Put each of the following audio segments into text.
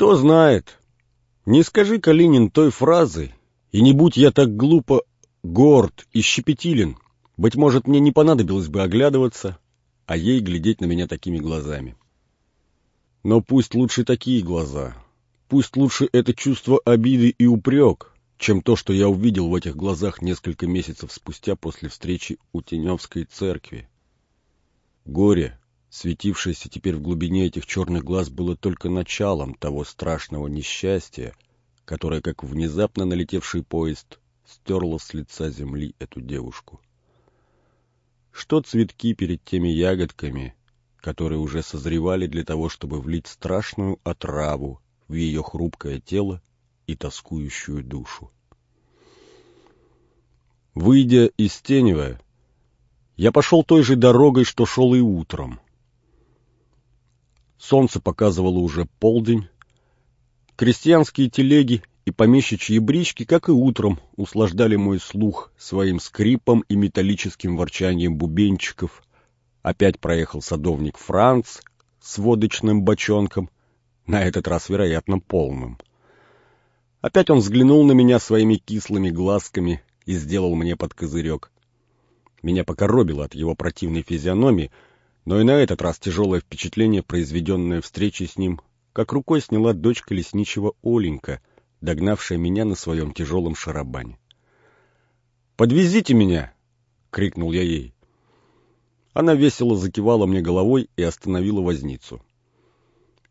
Кто знает. Не скажи, Калинин, той фразы, и не будь я так глупо горд и щепетилен, быть может, мне не понадобилось бы оглядываться, а ей глядеть на меня такими глазами. Но пусть лучше такие глаза, пусть лучше это чувство обиды и упрек, чем то, что я увидел в этих глазах несколько месяцев спустя после встречи у Теневской церкви. Горе, светившееся теперь в глубине этих черных глаз, было только началом того страшного несчастья, которое, как внезапно налетевший поезд, стерло с лица земли эту девушку. Что цветки перед теми ягодками, которые уже созревали для того, чтобы влить страшную отраву в ее хрупкое тело и тоскующую душу. Выйдя из Тенева, я пошел той же дорогой, что шел и утром. Солнце показывало уже полдень. Крестьянские телеги и помещичьи брички, как и утром, услаждали мой слух своим скрипом и металлическим ворчанием бубенчиков. Опять проехал садовник Франц с водочным бочонком, на этот раз, вероятно, полным. Опять он взглянул на меня своими кислыми глазками и сделал мне под козырек. Меня покоробило от его противной физиономии, но и на этот раз тяжелое впечатление, произведенное встречей с ним, как рукой сняла дочка лесничего Оленька, догнавшая меня на своем тяжелом шарабане. «Подвезите меня!» — крикнул я ей. Она весело закивала мне головой и остановила возницу.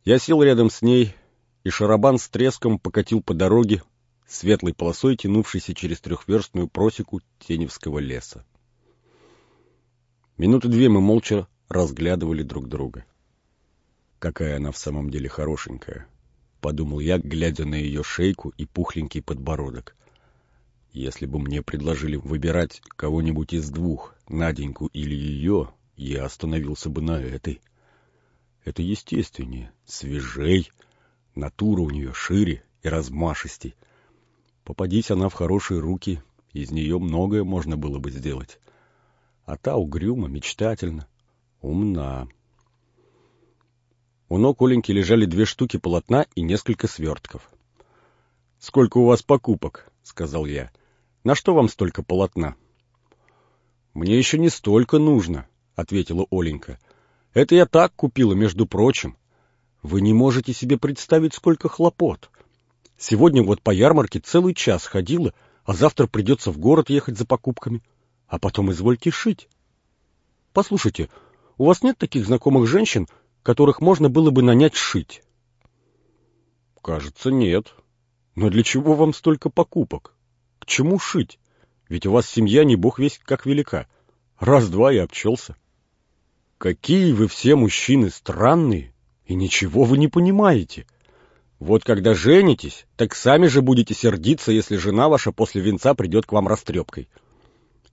Я сел рядом с ней, и шарабан с треском покатил по дороге, светлой полосой тянувшейся через трехверстную просеку Теневского леса. Минуты две мы молча разглядывали друг друга. Какая она в самом деле хорошенькая, — подумал я, глядя на ее шейку и пухленький подбородок. Если бы мне предложили выбирать кого-нибудь из двух, Наденьку или ее, я остановился бы на этой. Это естественнее, свежей, натура у нее шире и размашистей. Попадись она в хорошие руки, из нее многое можно было бы сделать. А та угрюма, мечтательна, умна. У ног Оленьки лежали две штуки полотна и несколько свертков. — Сколько у вас покупок? — сказал я. — На что вам столько полотна? — Мне еще не столько нужно, — ответила Оленька. — Это я так купила, между прочим. Вы не можете себе представить, сколько хлопот. Сегодня вот по ярмарке целый час ходила, а завтра придется в город ехать за покупками. А потом извольте шить. Послушайте, у вас нет таких знакомых женщин, которых можно было бы нанять шить? Кажется, нет. Но для чего вам столько покупок? К чему шить? Ведь у вас семья не бог весь как велика. Раз-два и обчелся. Какие вы все мужчины странные, и ничего вы не понимаете. Вот когда женитесь, так сами же будете сердиться, если жена ваша после венца придет к вам растрепкой.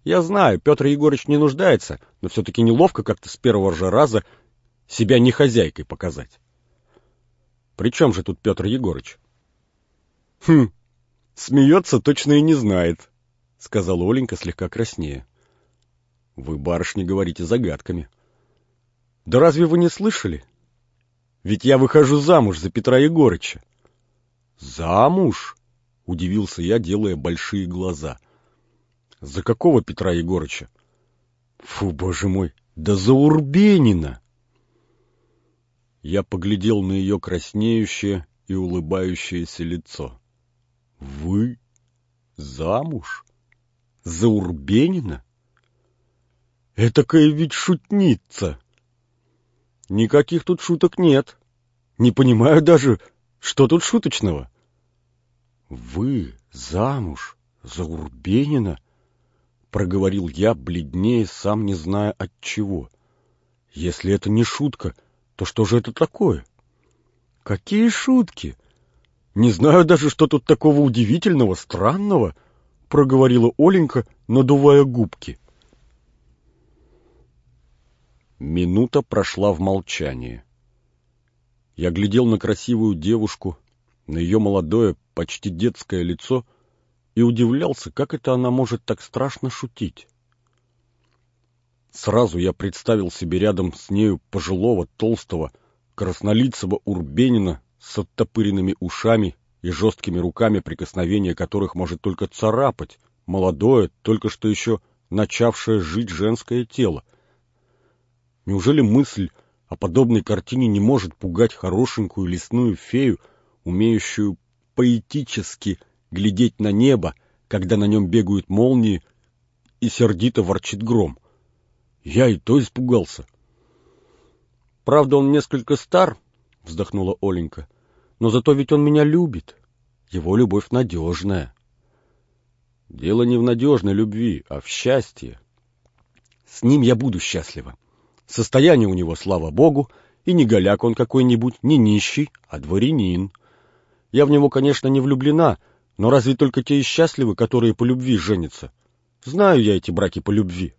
Я знаю, Петр Егорыч не нуждается, но все-таки неловко как-то с первого же раза себя не хозяйкой показать. При чем же тут Петр Егорыч? Хм, смеется, точно и не знает, сказала Оленька слегка краснее. Вы, барышни, говорите загадками. Да разве вы не слышали? Ведь я выхожу замуж за Петра Егорыча. Замуж? Удивился я, делая большие глаза. За какого Петра Егорыча? Фу, боже мой, да за Урбенина! Я поглядел на ее краснеющее и улыбающееся лицо. Вы замуж? За Урбенина? Этакая ведь шутница! Никаких тут шуток нет. Не понимаю даже, что тут шуточного. Вы замуж за Урбенина? Проговорил я, бледнее, сам не зная от чего. Если это не шутка, то что же это такое? Какие шутки? Не знаю даже, что тут такого удивительного, странного, проговорила Оленька, надувая губки. Минута прошла в молчании. Я глядел на красивую девушку, на ее молодое, почти детское лицо и удивлялся, как это она может так страшно шутить. Сразу я представил себе рядом с нею пожилого, толстого, краснолицего Урбенина с оттопыренными ушами и жесткими руками, прикосновение которых может только царапать молодое, только что еще начавшее жить женское тело. Неужели мысль о подобной картине не может пугать хорошенькую лесную фею, умеющую поэтически глядеть на небо, когда на нем бегают молнии и сердито ворчит гром? Я и то испугался. Правда, он несколько стар, вздохнула Оленька, но зато ведь он меня любит. Его любовь надежная. Дело не в надежной любви, а в счастье. С ним я буду счастлива. Состояние у него, слава богу, и не голяк он какой-нибудь, не нищий, а дворянин. Я в него, конечно, не влюблена, но разве только те и счастливы, которые по любви женятся? Знаю я эти браки по любви.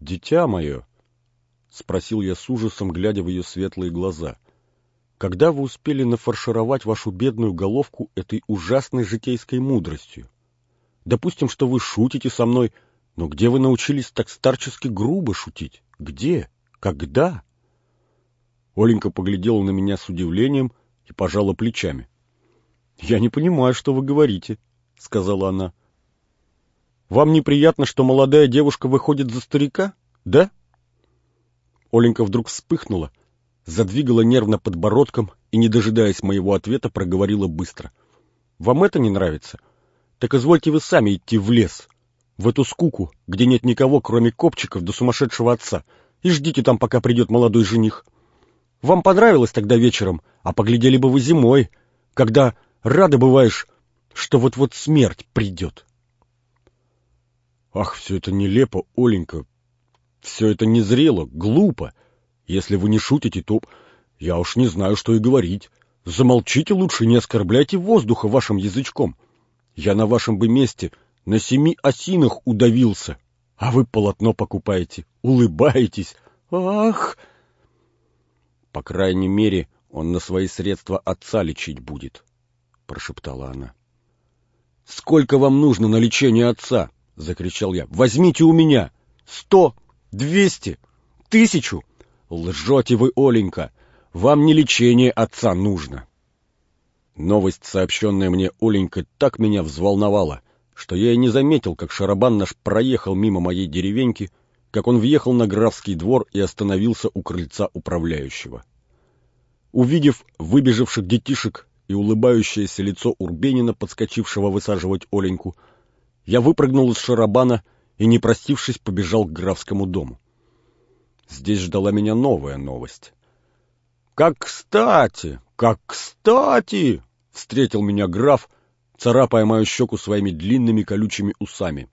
Дитя мое, — спросил я с ужасом, глядя в ее светлые глаза, — когда вы успели нафаршировать вашу бедную головку этой ужасной житейской мудростью? Допустим, что вы шутите со мной, но где вы научились так старчески грубо шутить? Где? Когда? Оленька поглядела на меня с удивлением и пожала плечами. — Я не понимаю, что вы говорите, — сказала она. — Вам неприятно, что молодая девушка выходит за старика, да? Оленька вдруг вспыхнула, задвигала нервно подбородком и, не дожидаясь моего ответа, проговорила быстро. — Вам это не нравится? — так извольте вы сами идти в лес, в эту скуку, где нет никого, кроме копчиков до сумасшедшего отца, и ждите там, пока придет молодой жених. Вам понравилось тогда вечером, а поглядели бы вы зимой, когда рада бываешь, что вот-вот смерть придет. Ах, все это нелепо, Оленька, все это незрело, глупо. Если вы не шутите, то я уж не знаю, что и говорить. Замолчите лучше, не оскорбляйте воздуха вашим язычком. Я на вашем бы месте на семи осинах удавился, а вы полотно покупаете, улыбаетесь. Ах! По крайней мере, он на свои средства отца лечить будет, — прошептала она. — Сколько вам нужно на лечение отца? — закричал я. — Возьмите у меня! Сто! Двести! Тысячу! Лжете вы, Оленька! Вам не лечение отца нужно! — Новость, сообщенная мне Оленькой, так меня взволновала, что я и не заметил, как шарабан наш проехал мимо моей деревеньки, как он въехал на графский двор и остановился у крыльца управляющего. Увидев выбежавших детишек и улыбающееся лицо Урбенина, подскочившего высаживать Оленьку, я выпрыгнул из шарабана и, не простившись, побежал к графскому дому. Здесь ждала меня новая новость. «Как кстати! Как кстати!» — встретил меня граф, царапая мою щеку своими длинными колючими усами.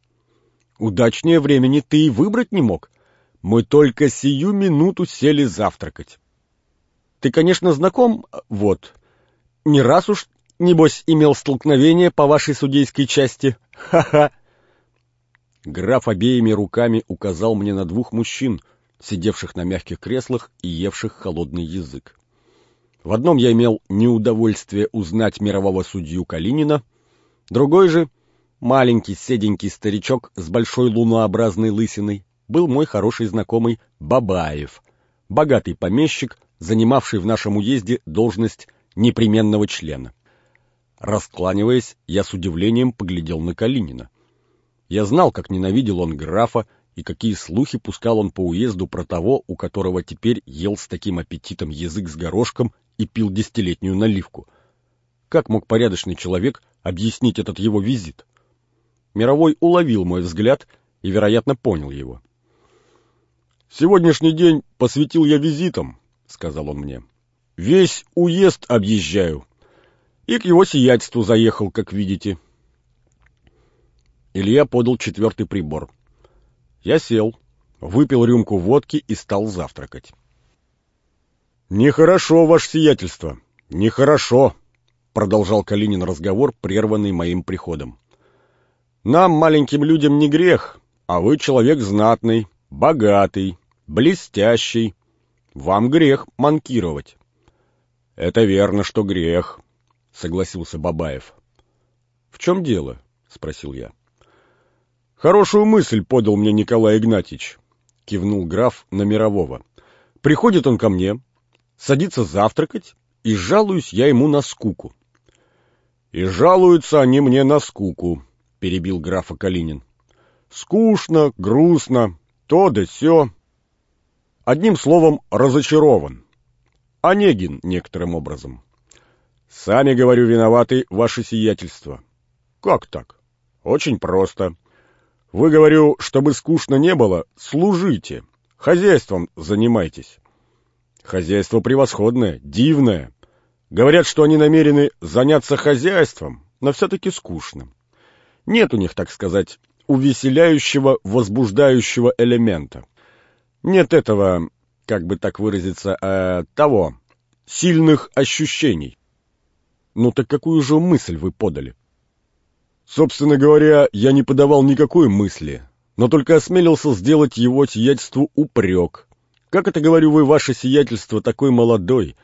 «Удачнее времени ты и выбрать не мог. Мы только сию минуту сели завтракать. Ты, конечно, знаком, вот. Не раз уж, небось, имел столкновение по вашей судейской части. Ха-ха!» Граф обеими руками указал мне на двух мужчин — сидевших на мягких креслах и евших холодный язык. В одном я имел неудовольствие узнать мирового судью Калинина, другой же, маленький седенький старичок с большой лунообразной лысиной, был мой хороший знакомый Бабаев, богатый помещик, занимавший в нашем уезде должность непременного члена. Раскланиваясь, я с удивлением поглядел на Калинина. Я знал, как ненавидел он графа и какие слухи пускал он по уезду про того, у которого теперь ел с таким аппетитом язык с горошком и пил десятилетнюю наливку. Как мог порядочный человек объяснить этот его визит? Мировой уловил мой взгляд и, вероятно, понял его. «Сегодняшний день посвятил я визитам», — сказал он мне. «Весь уезд объезжаю. И к его сиятельству заехал, как видите». Илья подал четвертый прибор — я сел, выпил рюмку водки и стал завтракать. «Нехорошо, ваше сиятельство, нехорошо», — продолжал Калинин разговор, прерванный моим приходом. «Нам, маленьким людям, не грех, а вы человек знатный, богатый, блестящий. Вам грех манкировать». «Это верно, что грех», — согласился Бабаев. «В чем дело?» — спросил я. Хорошую мысль подал мне Николай Игнатьевич, кивнул граф на мирового. Приходит он ко мне, садится завтракать и жалуюсь я ему на скуку. «И жалуются они мне на скуку», — перебил графа Калинин. «Скучно, грустно, то да сё. Одним словом, разочарован. Онегин некоторым образом. Сами, говорю, виноваты ваше сиятельство. Как так? Очень просто. Вы, говорю, чтобы скучно не было, служите, хозяйством занимайтесь. Хозяйство превосходное, дивное. Говорят, что они намерены заняться хозяйством, но все-таки скучно. Нет у них, так сказать, увеселяющего, возбуждающего элемента. Нет этого, как бы так выразиться, э, того, сильных ощущений. Ну так какую же мысль вы подали? Собственно говоря, я не подавал никакой мысли, но только осмелился сделать его сиятельству упрек. Как это, говорю вы, ваше сиятельство, такой молодой,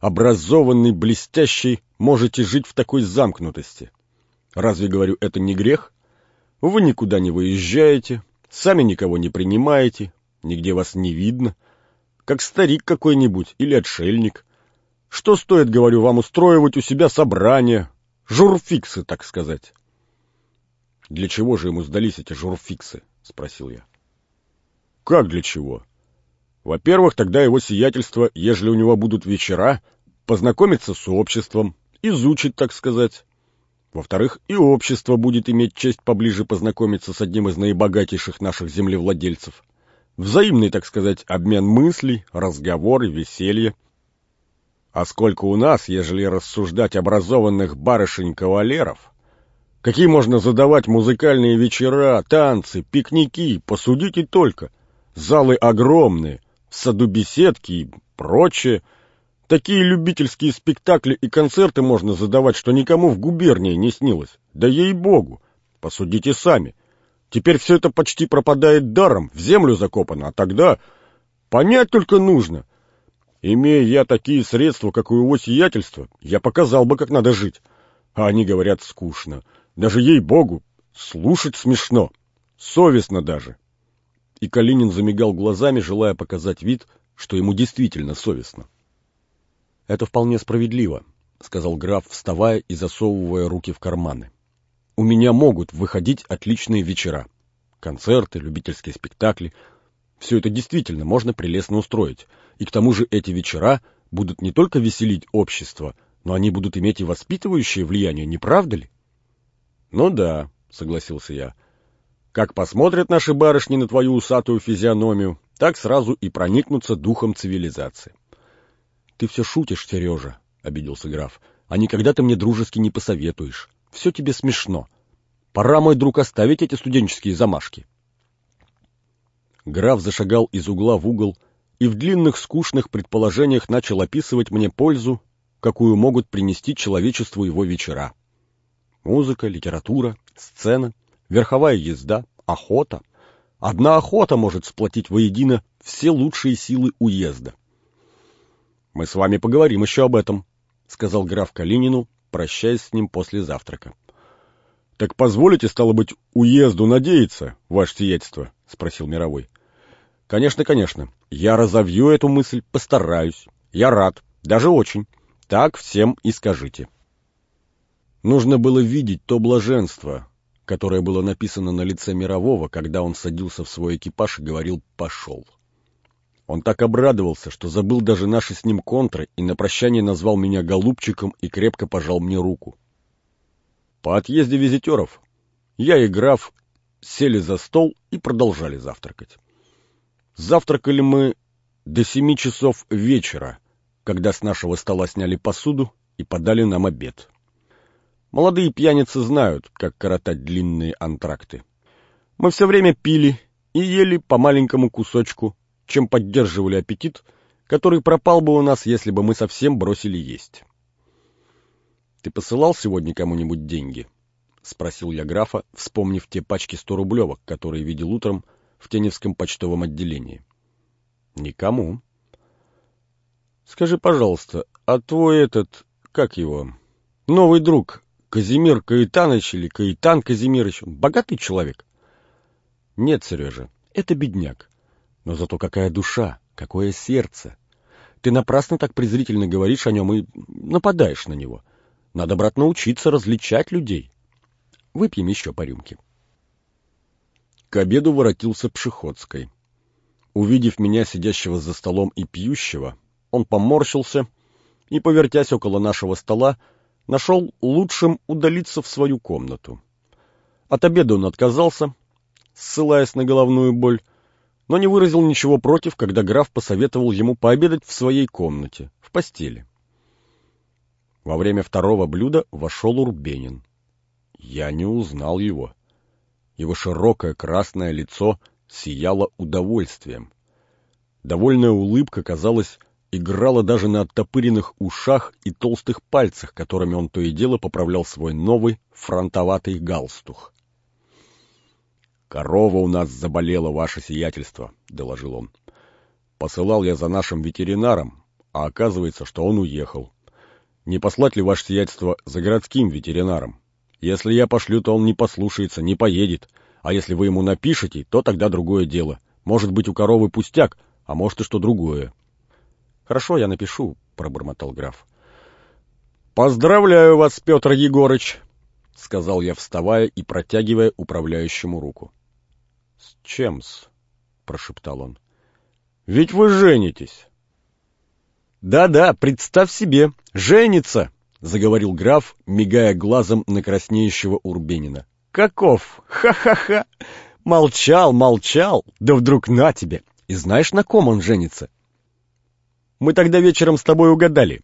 образованный, блестящий, можете жить в такой замкнутости? Разве, говорю, это не грех? Вы никуда не выезжаете, сами никого не принимаете, нигде вас не видно, как старик какой-нибудь или отшельник. Что стоит, говорю, вам устроивать у себя собрания, журфиксы, так сказать? «Для чего же ему сдались эти журфиксы?» — спросил я. «Как для чего? Во-первых, тогда его сиятельство, ежели у него будут вечера, познакомится с обществом, изучит, так сказать. Во-вторых, и общество будет иметь честь поближе познакомиться с одним из наибогатейших наших землевладельцев. Взаимный, так сказать, обмен мыслей, разговоры, веселье. А сколько у нас, ежели рассуждать образованных барышень-кавалеров, Какие можно задавать музыкальные вечера, танцы, пикники, посудите только. Залы огромные, саду беседки и прочее. Такие любительские спектакли и концерты можно задавать, что никому в губернии не снилось. Да ей-богу, посудите сами. Теперь все это почти пропадает даром, в землю закопано, а тогда понять только нужно. Имея я такие средства, как у его сиятельства, я показал бы, как надо жить. А они говорят скучно. Даже ей-богу, слушать смешно, совестно даже. И Калинин замигал глазами, желая показать вид, что ему действительно совестно. «Это вполне справедливо», — сказал граф, вставая и засовывая руки в карманы. «У меня могут выходить отличные вечера. Концерты, любительские спектакли. Все это действительно можно прелестно устроить. И к тому же эти вечера будут не только веселить общество, но они будут иметь и воспитывающее влияние, не правда ли?» «Ну да», — согласился я. «Как посмотрят наши барышни на твою усатую физиономию, так сразу и проникнутся духом цивилизации». «Ты все шутишь, Сережа», — обиделся граф. «А никогда ты мне дружески не посоветуешь. Все тебе смешно. Пора, мой друг, оставить эти студенческие замашки». Граф зашагал из угла в угол и в длинных скучных предположениях начал описывать мне пользу, какую могут принести человечеству его вечера. Музыка, литература, сцена, верховая езда, охота. Одна охота может сплотить воедино все лучшие силы уезда. «Мы с вами поговорим еще об этом», — сказал граф Калинину, прощаясь с ним после завтрака. «Так позволите, стало быть, уезду надеяться, ваше сиятельство?» — спросил Мировой. «Конечно, конечно. Я разовью эту мысль, постараюсь. Я рад, даже очень. Так всем и скажите». Нужно было видеть то блаженство, которое было написано на лице Мирового, когда он садился в свой экипаж и говорил «пошел». Он так обрадовался, что забыл даже наши с ним контры и на прощание назвал меня голубчиком и крепко пожал мне руку. По отъезде визитеров я и граф сели за стол и продолжали завтракать. Завтракали мы до семи часов вечера, когда с нашего стола сняли посуду и подали нам обед. Молодые пьяницы знают, как коротать длинные антракты. Мы все время пили и ели по маленькому кусочку, чем поддерживали аппетит, который пропал бы у нас, если бы мы совсем бросили есть. «Ты посылал сегодня кому-нибудь деньги?» — спросил я графа, вспомнив те пачки сто рублевок, которые видел утром в Теневском почтовом отделении. «Никому». «Скажи, пожалуйста, а твой этот, как его, новый друг, Казимир Каэтанович или Каэтан Казимирович, богатый человек? Нет, Сережа, это бедняк. Но зато какая душа, какое сердце. Ты напрасно так презрительно говоришь о нем и нападаешь на него. Надо, брат, научиться различать людей. Выпьем еще по рюмке. К обеду воротился Пшеходской. Увидев меня, сидящего за столом и пьющего, он поморщился и, повертясь около нашего стола, нашел лучшим удалиться в свою комнату. От обеда он отказался, ссылаясь на головную боль, но не выразил ничего против, когда граф посоветовал ему пообедать в своей комнате, в постели. Во время второго блюда вошел Урбенин. Я не узнал его. Его широкое красное лицо сияло удовольствием. Довольная улыбка, казалось, играла даже на оттопыренных ушах и толстых пальцах, которыми он то и дело поправлял свой новый фронтоватый галстух. «Корова у нас заболела, ваше сиятельство», — доложил он. «Посылал я за нашим ветеринаром, а оказывается, что он уехал. Не послать ли ваше сиятельство за городским ветеринаром? Если я пошлю, то он не послушается, не поедет, а если вы ему напишете, то тогда другое дело. Может быть, у коровы пустяк, а может и что другое». «Хорошо, я напишу», — пробормотал граф. «Поздравляю вас, Петр Егорыч», — сказал я, вставая и протягивая управляющему руку. «С чем-с?» — прошептал он. «Ведь вы женитесь!» «Да-да, представь себе, женится!» — заговорил граф, мигая глазом на краснеющего Урбенина. «Каков? Ха-ха-ха! Молчал, молчал, да вдруг на тебе! И знаешь, на ком он женится?» «Мы тогда вечером с тобой угадали.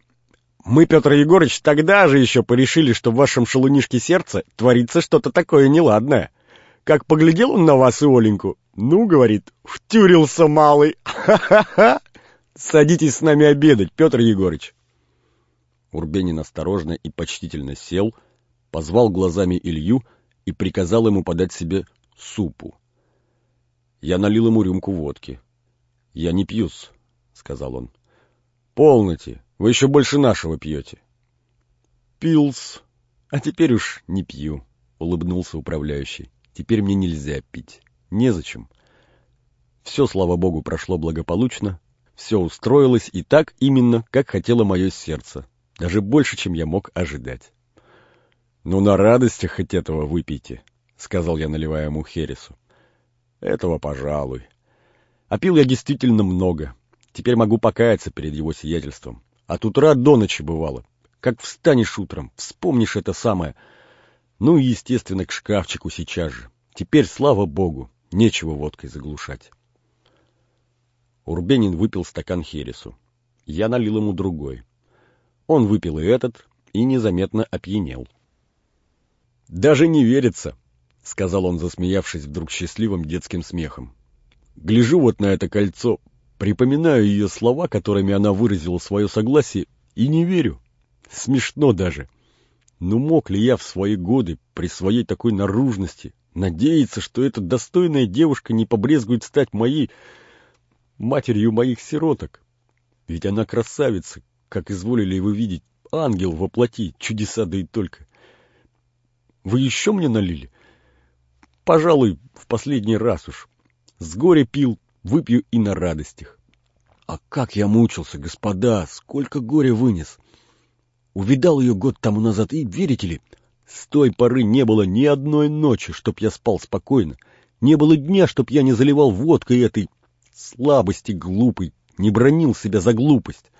Мы, Петр Егорыч, тогда же еще порешили, что в вашем шалунишке сердце творится что-то такое неладное. Как поглядел он на вас и Оленьку, ну, говорит, втюрился малый, ха-ха-ха! Садитесь с нами обедать, Петр Егорыч. Урбенин осторожно и почтительно сел, позвал глазами Илью и приказал ему подать себе супу. Я налил ему рюмку водки. — Я не пьюсь, — сказал он. — Полноте, вы еще больше нашего пьете. — Пилс, а теперь уж не пью, — улыбнулся управляющий. Теперь мне нельзя пить. Незачем. Все, слава богу, прошло благополучно. Все устроилось и так именно, как хотело мое сердце. Даже больше, чем я мог ожидать. «Ну, на радостях хоть этого выпейте», — сказал я, наливая ему хересу. «Этого, пожалуй. А пил я действительно много. Теперь могу покаяться перед его сиятельством. От утра до ночи бывало. Как встанешь утром, вспомнишь это самое — ну и, естественно, к шкафчику сейчас же. Теперь, слава богу, нечего водкой заглушать. Урбенин выпил стакан хересу. Я налил ему другой. Он выпил и этот, и незаметно опьянел. «Даже не верится», — сказал он, засмеявшись вдруг счастливым детским смехом. «Гляжу вот на это кольцо, припоминаю ее слова, которыми она выразила свое согласие, и не верю. Смешно даже». Ну мог ли я в свои годы, при своей такой наружности, надеяться, что эта достойная девушка не побрезгует стать моей матерью моих сироток? Ведь она красавица, как изволили вы видеть, ангел воплоти, чудеса да и только. Вы еще мне налили? Пожалуй, в последний раз уж. С горя пил, выпью и на радостях. А как я мучился, господа, сколько горя вынес! — Увидал ее год тому назад, и, верите ли, с той поры не было ни одной ночи, чтоб я спал спокойно, не было дня, чтоб я не заливал водкой этой слабости глупой, не бронил себя за глупость.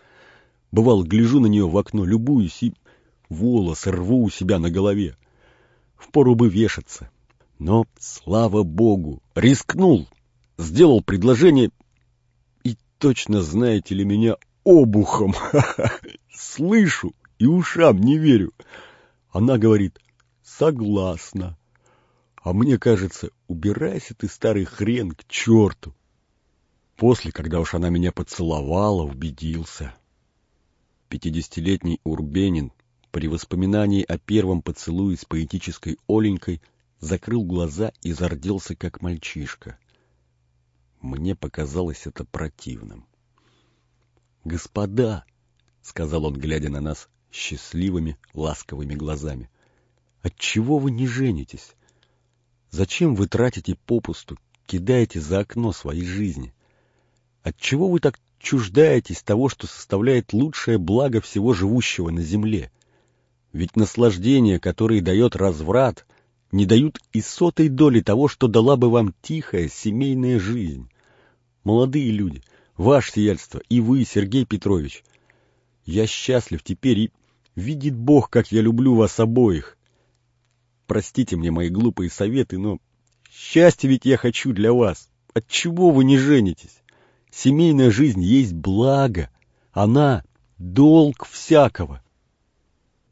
Бывало, гляжу на нее в окно, любуюсь и волосы рву у себя на голове. Впору бы вешаться. Но, слава богу, рискнул, сделал предложение, и точно, знаете ли, меня обухом. Слышу, и ушам не верю. Она говорит, согласна. А мне кажется, убирайся ты, старый хрен, к черту. После, когда уж она меня поцеловала, убедился. Пятидесятилетний Урбенин при воспоминании о первом поцелуе с поэтической Оленькой закрыл глаза и зарделся, как мальчишка. Мне показалось это противным. «Господа!» — сказал он, глядя на нас счастливыми, ласковыми глазами. Отчего вы не женитесь? Зачем вы тратите попусту, кидаете за окно своей жизни? Отчего вы так отчуждаетесь того, что составляет лучшее благо всего живущего на земле. Ведь наслаждения, которые дает разврат, не дают и сотой доли того, что дала бы вам тихая семейная жизнь. Молодые люди, ваше сиятельство, и вы, Сергей Петрович, я счастлив теперь и видит Бог, как я люблю вас обоих. Простите мне мои глупые советы, но счастье ведь я хочу для вас. Отчего вы не женитесь? Семейная жизнь есть благо. Она — долг всякого.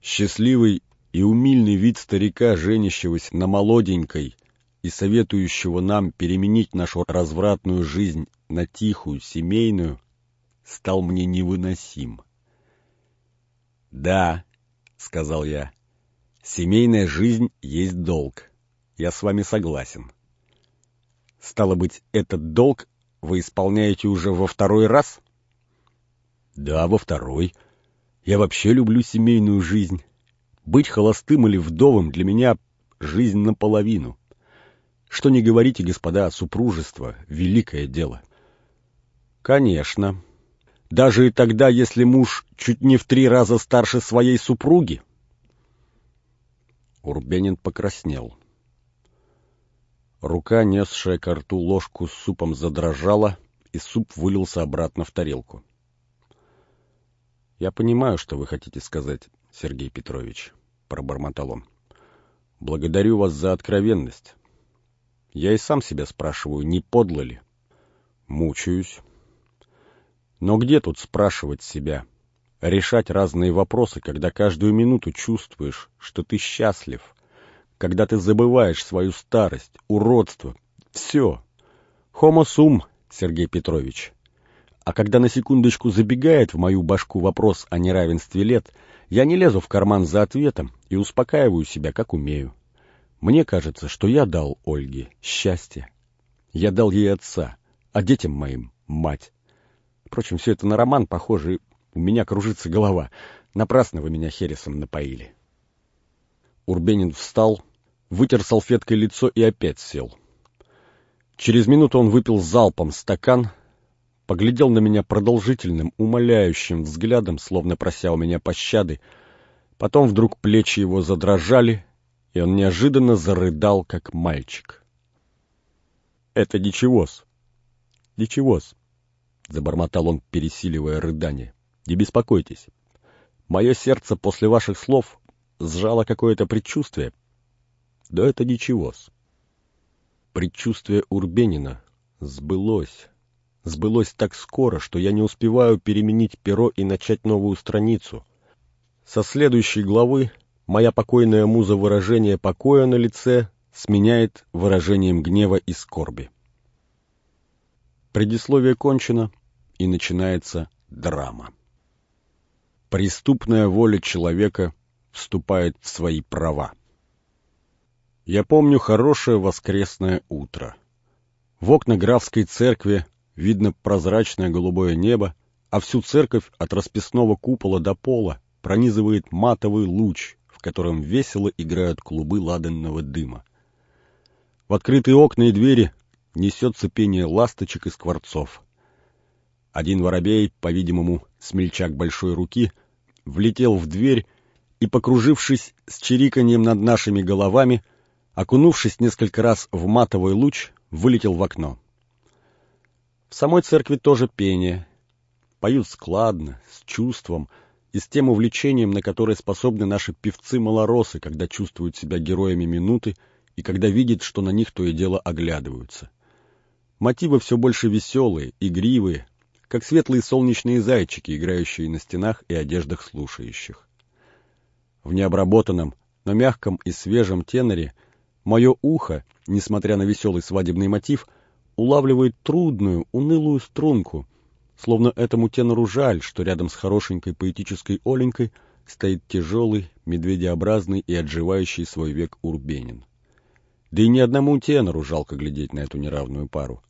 Счастливый и умильный вид старика, женящегося на молоденькой и советующего нам переменить нашу развратную жизнь на тихую, семейную, стал мне невыносим. «Да», — сказал я, — «семейная жизнь есть долг. Я с вами согласен». «Стало быть, этот долг вы исполняете уже во второй раз?» «Да, во второй. Я вообще люблю семейную жизнь. Быть холостым или вдовым для меня жизнь наполовину. Что не говорите, господа, супружество — великое дело». «Конечно. Даже и тогда, если муж чуть не в три раза старше своей супруги?» Урбенин покраснел. Рука, несшая ко рту ложку с супом, задрожала, и суп вылился обратно в тарелку. «Я понимаю, что вы хотите сказать, Сергей Петрович», — пробормотал он. «Благодарю вас за откровенность. Я и сам себя спрашиваю, не подло ли? Мучаюсь. Но где тут спрашивать себя? Решать разные вопросы, когда каждую минуту чувствуешь, что ты счастлив, когда ты забываешь свою старость, уродство, все. Homo sum, Сергей Петрович. А когда на секундочку забегает в мою башку вопрос о неравенстве лет, я не лезу в карман за ответом и успокаиваю себя, как умею. Мне кажется, что я дал Ольге счастье. Я дал ей отца, а детям моим — мать. Впрочем, все это на роман похоже, у меня кружится голова. Напрасно вы меня хересом напоили. Урбенин встал, вытер салфеткой лицо и опять сел. Через минуту он выпил залпом стакан, поглядел на меня продолжительным, умоляющим взглядом, словно прося у меня пощады. Потом вдруг плечи его задрожали, и он неожиданно зарыдал, как мальчик. «Это ничего-с, ничего-с», — забормотал он, пересиливая рыдание. «Не беспокойтесь. Мое сердце после ваших слов сжало какое-то предчувствие, да это ничего-с. Предчувствие Урбенина сбылось. Сбылось так скоро, что я не успеваю переменить перо и начать новую страницу. Со следующей главы моя покойная муза выражение покоя на лице сменяет выражением гнева и скорби. Предисловие кончено, и начинается драма. Преступная воля человека вступает в свои права. Я помню хорошее воскресное утро. В окна графской церкви видно прозрачное голубое небо, а всю церковь от расписного купола до пола пронизывает матовый луч, в котором весело играют клубы ладанного дыма. В открытые окна и двери несется пение ласточек и скворцов. Один воробей, по-видимому, смельчак большой руки, влетел в дверь и, покружившись с чириканьем над нашими головами, окунувшись несколько раз в матовый луч, вылетел в окно. В самой церкви тоже пение. Поют складно, с чувством и с тем увлечением, на которое способны наши певцы-малоросы, когда чувствуют себя героями минуты и когда видят, что на них то и дело оглядываются. Мотивы все больше веселые, игривые, как светлые солнечные зайчики, играющие на стенах и одеждах слушающих. В необработанном, но мягком и свежем теноре – Мое ухо, несмотря на веселый свадебный мотив, улавливает трудную, унылую струнку, словно этому тенору жаль, что рядом с хорошенькой поэтической Оленькой стоит тяжелый, медведеобразный и отживающий свой век Урбенин. Да и ни одному тенору жалко глядеть на эту неравную пару.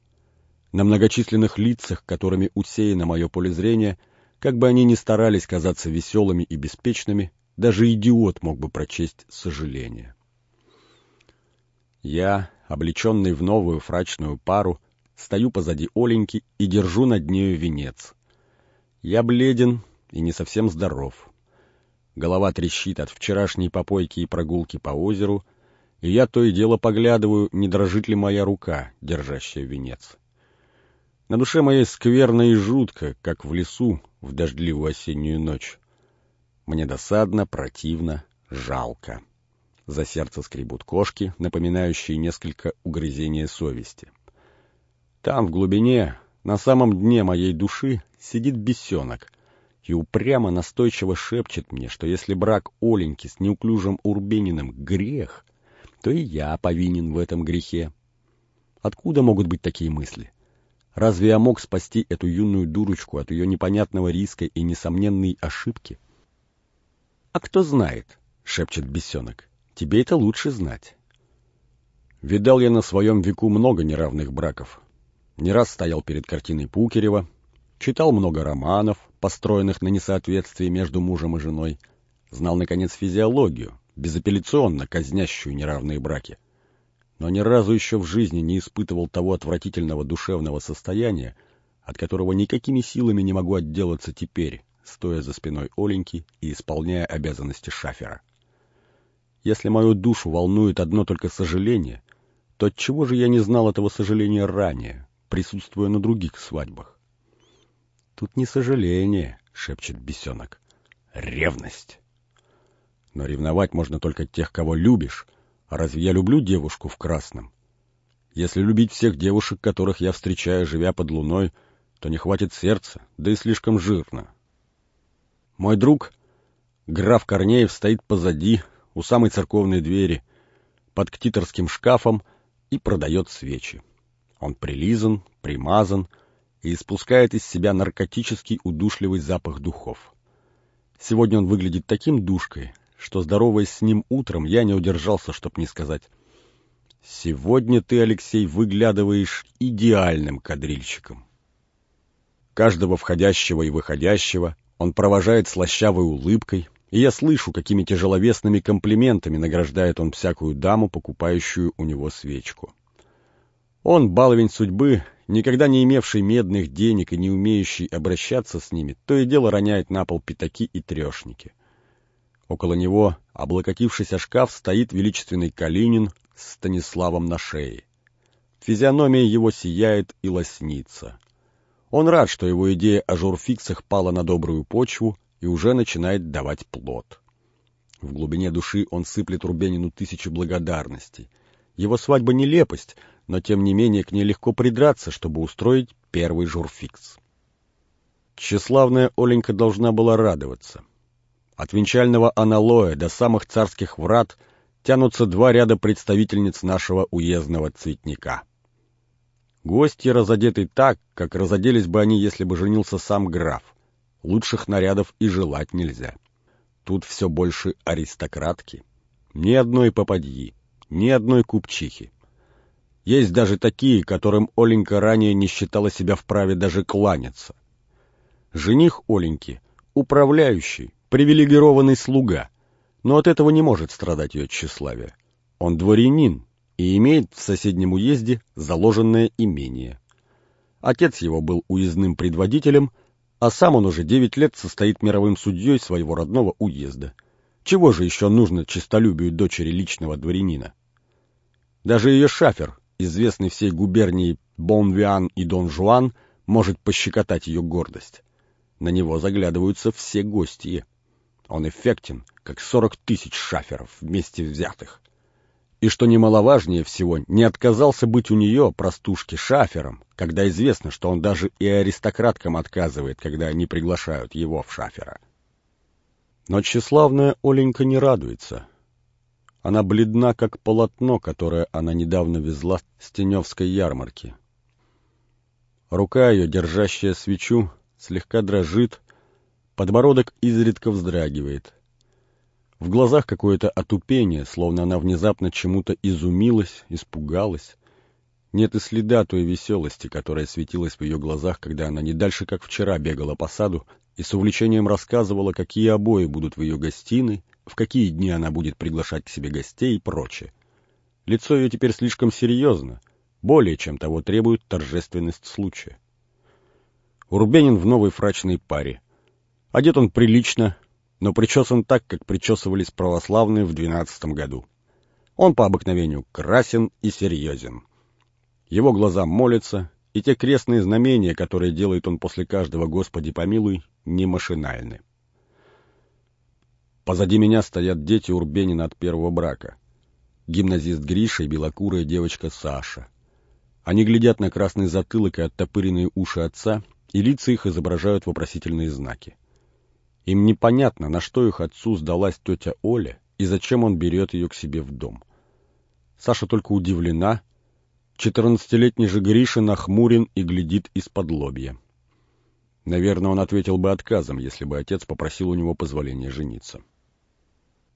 На многочисленных лицах, которыми усеяно мое поле зрения, как бы они ни старались казаться веселыми и беспечными, даже идиот мог бы прочесть сожаление. Я, облеченный в новую фрачную пару, стою позади Оленьки и держу над нею венец. Я бледен и не совсем здоров. Голова трещит от вчерашней попойки и прогулки по озеру, и я то и дело поглядываю, не дрожит ли моя рука, держащая венец. На душе моей скверно и жутко, как в лесу в дождливую осеннюю ночь. Мне досадно, противно, жалко. За сердце скребут кошки, напоминающие несколько угрызения совести. Там, в глубине, на самом дне моей души, сидит бесенок и упрямо настойчиво шепчет мне, что если брак Оленьки с неуклюжим Урбениным — грех, то и я повинен в этом грехе. Откуда могут быть такие мысли? Разве я мог спасти эту юную дурочку от ее непонятного риска и несомненной ошибки? — А кто знает, — шепчет бесенок, — тебе это лучше знать. Видал я на своем веку много неравных браков. Не раз стоял перед картиной Пукерева, читал много романов, построенных на несоответствии между мужем и женой, знал, наконец, физиологию, безапелляционно казнящую неравные браки — но ни разу еще в жизни не испытывал того отвратительного душевного состояния, от которого никакими силами не могу отделаться теперь, стоя за спиной Оленьки и исполняя обязанности шафера. Если мою душу волнует одно только сожаление, то отчего же я не знал этого сожаления ранее, присутствуя на других свадьбах? Тут не сожаление, шепчет бесенок, ревность. Но ревновать можно только тех, кого любишь, а разве я люблю девушку в красном? Если любить всех девушек, которых я встречаю, живя под луной, то не хватит сердца, да и слишком жирно. Мой друг, граф Корнеев, стоит позади, у самой церковной двери, под ктиторским шкафом и продает свечи. Он прилизан, примазан и испускает из себя наркотический удушливый запах духов. Сегодня он выглядит таким душкой, что, здороваясь с ним утром, я не удержался, чтоб не сказать. «Сегодня ты, Алексей, выглядываешь идеальным кадрильщиком». Каждого входящего и выходящего он провожает слащавой улыбкой, и я слышу, какими тяжеловесными комплиментами награждает он всякую даму, покупающую у него свечку. Он, баловень судьбы, никогда не имевший медных денег и не умеющий обращаться с ними, то и дело роняет на пол пятаки и трешники. Около него, облокотившись о шкаф, стоит величественный Калинин с Станиславом на шее. Физиономия его сияет и лоснится. Он рад, что его идея о журфиксах пала на добрую почву и уже начинает давать плод. В глубине души он сыплет Рубенину тысячи благодарностей. Его свадьба — нелепость, но тем не менее к ней легко придраться, чтобы устроить первый журфикс. Тщеславная Оленька должна была радоваться. От венчального аналоя до самых царских врат тянутся два ряда представительниц нашего уездного цветника. Гости разодеты так, как разоделись бы они, если бы женился сам граф. Лучших нарядов и желать нельзя. Тут все больше аристократки. Ни одной попадьи, ни одной купчихи. Есть даже такие, которым Оленька ранее не считала себя вправе даже кланяться. Жених Оленьки — управляющий, привилегированный слуга, но от этого не может страдать ее тщеславие. Он дворянин и имеет в соседнем уезде заложенное имение. Отец его был уездным предводителем, а сам он уже девять лет состоит мировым судьей своего родного уезда. Чего же еще нужно честолюбию дочери личного дворянина? Даже ее шафер, известный всей губернии Бонвиан и Дон Жуан, может пощекотать ее гордость. На него заглядываются все гости. Он эффектен, как сорок тысяч шаферов вместе взятых. И что немаловажнее всего, не отказался быть у нее, простушки, шафером, когда известно, что он даже и аристократкам отказывает, когда они приглашают его в шафера. Но тщеславная Оленька не радуется. Она бледна, как полотно, которое она недавно везла с Теневской ярмарки. Рука ее, держащая свечу, слегка дрожит, Подбородок изредка вздрагивает. В глазах какое-то отупение, словно она внезапно чему-то изумилась, испугалась. Нет и следа той веселости, которая светилась в ее глазах, когда она не дальше, как вчера, бегала по саду и с увлечением рассказывала, какие обои будут в ее гостиной, в какие дни она будет приглашать к себе гостей и прочее. Лицо ее теперь слишком серьезно, более чем того требует торжественность случая. Урбенин в новой фрачной паре. Одет он прилично, но причесан так, как причесывались православные в двенадцатом году. Он по обыкновению красен и серьезен. Его глаза молятся, и те крестные знамения, которые делает он после каждого «Господи помилуй», не машинальны. Позади меня стоят дети Урбенина от первого брака. Гимназист Гриша и белокурая девочка Саша. Они глядят на красный затылок и оттопыренные уши отца, и лица их изображают вопросительные знаки. Им непонятно, на что их отцу сдалась тетя Оля и зачем он берет ее к себе в дом. Саша только удивлена. Четырнадцатилетний же Гриша нахмурен и глядит из-под лобья. Наверное, он ответил бы отказом, если бы отец попросил у него позволения жениться.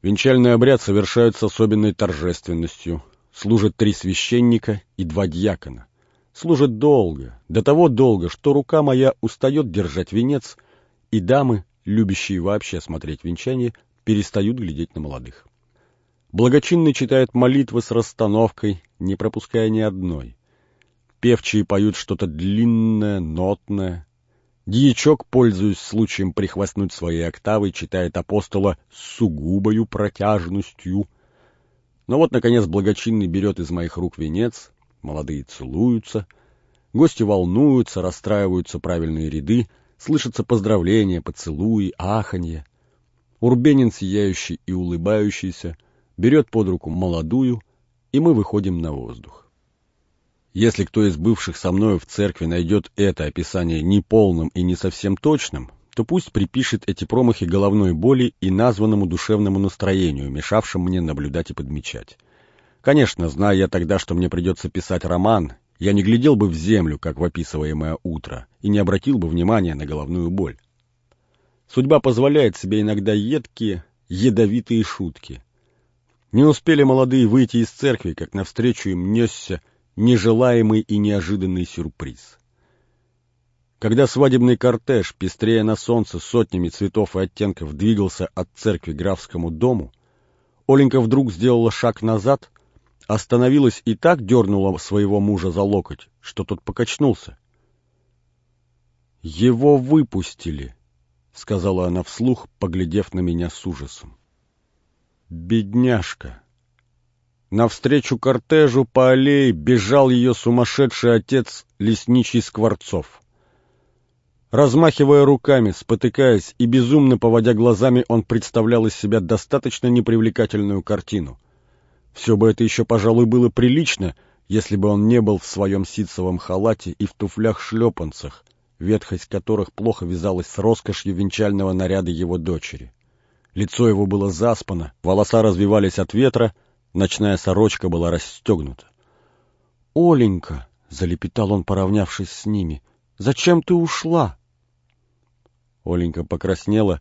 Венчальный обряд совершают с особенной торжественностью. Служат три священника и два дьякона. Служат долго, до того долго, что рука моя устает держать венец, и дамы, любящие вообще смотреть венчание, перестают глядеть на молодых. Благочинный читает молитвы с расстановкой, не пропуская ни одной. Певчие поют что-то длинное, нотное. Дьячок, пользуясь случаем прихвастнуть своей октавой, читает апостола с сугубою протяжностью. Но вот, наконец, благочинный берет из моих рук венец, молодые целуются, гости волнуются, расстраиваются правильные ряды, слышатся поздравления, поцелуи, аханье. Урбенин, сияющий и улыбающийся, берет под руку молодую, и мы выходим на воздух. Если кто из бывших со мною в церкви найдет это описание неполным и не совсем точным, то пусть припишет эти промахи головной боли и названному душевному настроению, мешавшим мне наблюдать и подмечать. Конечно, зная я тогда, что мне придется писать роман, я не глядел бы в землю, как в описываемое утро, и не обратил бы внимания на головную боль. Судьба позволяет себе иногда едкие, ядовитые шутки. Не успели молодые выйти из церкви, как навстречу им несся нежелаемый и неожиданный сюрприз. Когда свадебный кортеж, пестрея на солнце сотнями цветов и оттенков, двигался от церкви к графскому дому, Оленька вдруг сделала шаг назад, остановилась и так дернула своего мужа за локоть, что тот покачнулся. «Его выпустили», — сказала она вслух, поглядев на меня с ужасом. «Бедняжка!» Навстречу кортежу по аллее бежал ее сумасшедший отец, лесничий Скворцов. Размахивая руками, спотыкаясь и безумно поводя глазами, он представлял из себя достаточно непривлекательную картину. Все бы это еще, пожалуй, было прилично, если бы он не был в своем ситцевом халате и в туфлях-шлепанцах, ветхость которых плохо вязалась с роскошью венчального наряда его дочери. Лицо его было заспано, волоса развивались от ветра, Ночная сорочка была расстегнута. «Оленька!» — залепетал он, поравнявшись с ними. «Зачем ты ушла?» Оленька покраснела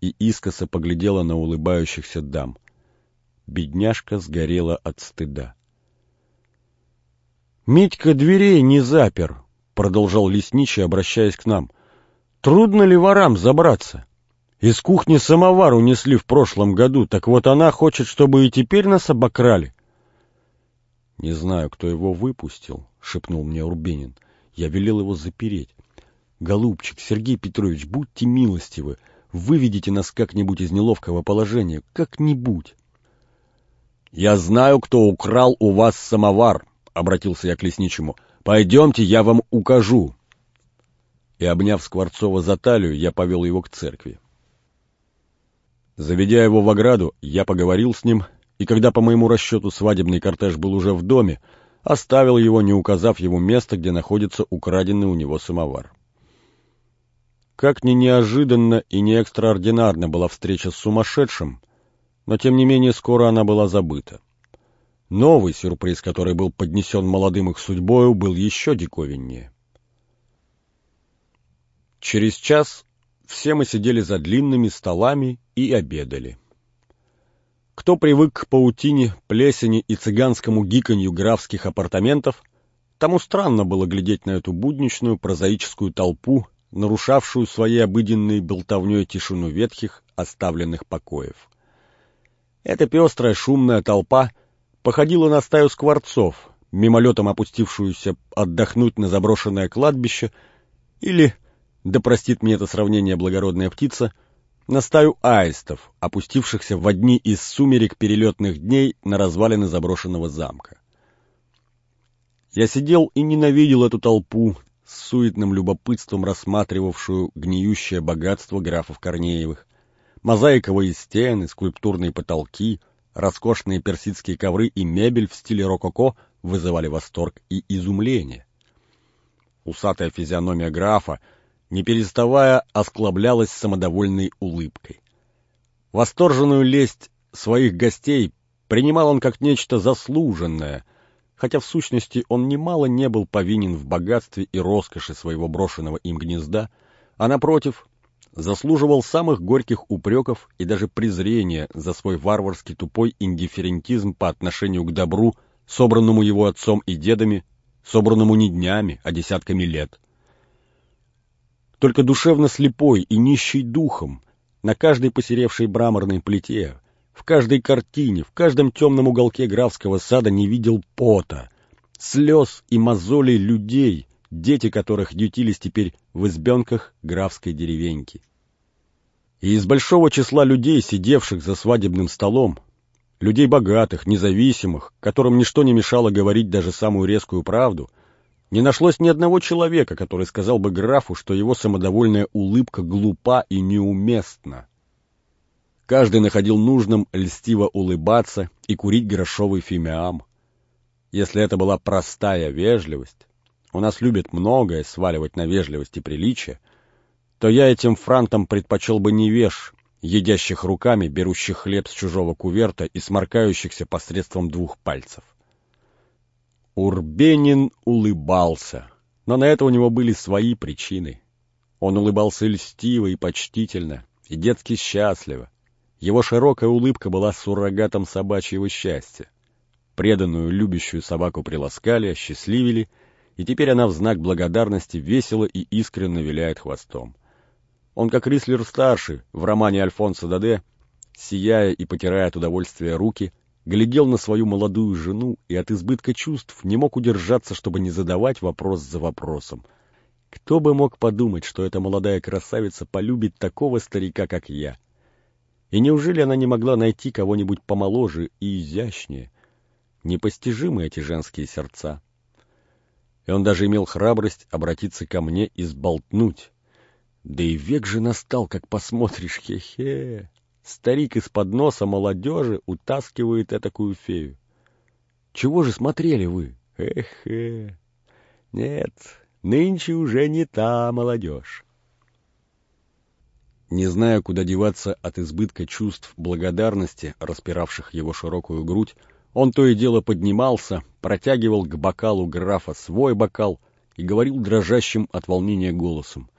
и искоса поглядела на улыбающихся дам. Бедняжка сгорела от стыда. «Митька дверей не запер», — продолжал лесничий, обращаясь к нам. «Трудно ли ворам забраться?» Из кухни самовар унесли в прошлом году, так вот она хочет, чтобы и теперь нас обокрали. — Не знаю, кто его выпустил, — шепнул мне Урбенин. Я велел его запереть. — Голубчик, Сергей Петрович, будьте милостивы, выведите нас как-нибудь из неловкого положения, как-нибудь. — Я знаю, кто украл у вас самовар, — обратился я к лесничему. — Пойдемте, я вам укажу. И, обняв Скворцова за талию, я повел его к церкви. Заведя его в ограду, я поговорил с ним, и когда, по моему расчету, свадебный кортеж был уже в доме, оставил его, не указав ему место, где находится украденный у него самовар. Как ни неожиданно и не экстраординарна была встреча с сумасшедшим, но тем не менее скоро она была забыта. Новый сюрприз, который был поднесен молодым их судьбою, был еще диковиннее. Через час все мы сидели за длинными столами и обедали. Кто привык к паутине, плесени и цыганскому гиканью графских апартаментов, тому странно было глядеть на эту будничную прозаическую толпу, нарушавшую своей обыденной болтовней тишину ветхих, оставленных покоев. Эта пестрая шумная толпа походила на стаю скворцов, мимолетом опустившуюся отдохнуть на заброшенное кладбище, или да простит мне это сравнение благородная птица, на стаю аистов, опустившихся в одни из сумерек перелетных дней на развалины заброшенного замка. Я сидел и ненавидел эту толпу, с суетным любопытством рассматривавшую гниющее богатство графов Корнеевых. Мозаиковые стены, скульптурные потолки, роскошные персидские ковры и мебель в стиле рококо вызывали восторг и изумление. Усатая физиономия графа, не переставая, осклаблялась самодовольной улыбкой. Восторженную лесть своих гостей принимал он как нечто заслуженное, хотя в сущности он немало не был повинен в богатстве и роскоши своего брошенного им гнезда, а, напротив, заслуживал самых горьких упреков и даже презрения за свой варварский тупой индифферентизм по отношению к добру, собранному его отцом и дедами, собранному не днями, а десятками лет. Только душевно слепой и нищий духом, на каждой посеревшей браморной плите, в каждой картине, в каждом темном уголке графского сада не видел пота, слез и мозолей людей, дети которых ютились теперь в избенках графской деревеньки. И из большого числа людей, сидевших за свадебным столом, людей богатых, независимых, которым ничто не мешало говорить даже самую резкую правду, не нашлось ни одного человека, который сказал бы графу, что его самодовольная улыбка глупа и неуместна. Каждый находил нужным льстиво улыбаться и курить грошовый фимиам. Если это была простая вежливость, у нас любят многое сваливать на вежливость и приличие, то я этим франтам предпочел бы не веж, едящих руками, берущих хлеб с чужого куверта и сморкающихся посредством двух пальцев. Урбенин улыбался, но на это у него были свои причины. Он улыбался льстиво и почтительно, и детски счастливо, его широкая улыбка была суррогатом собачьего счастья. Преданную, любящую собаку приласкали, осчастливили, и теперь она в знак благодарности весело и искренне виляет хвостом. Он, как Рислер-старший в романе Альфонса Даде, сияя и потирая от удовольствия руки, глядел на свою молодую жену и от избытка чувств не мог удержаться, чтобы не задавать вопрос за вопросом. Кто бы мог подумать, что эта молодая красавица полюбит такого старика, как я? — и неужели она не могла найти кого-нибудь помоложе и изящнее? Непостижимы эти женские сердца. И он даже имел храбрость обратиться ко мне и сболтнуть. Да и век же настал, как посмотришь, хе-хе. Старик из-под носа молодежи утаскивает этакую фею. Чего же смотрели вы? Эх-э. Нет, нынче уже не та молодежь. Не зная, куда деваться от избытка чувств благодарности, распиравших его широкую грудь, он то и дело поднимался, протягивал к бокалу графа свой бокал и говорил дрожащим от волнения голосом.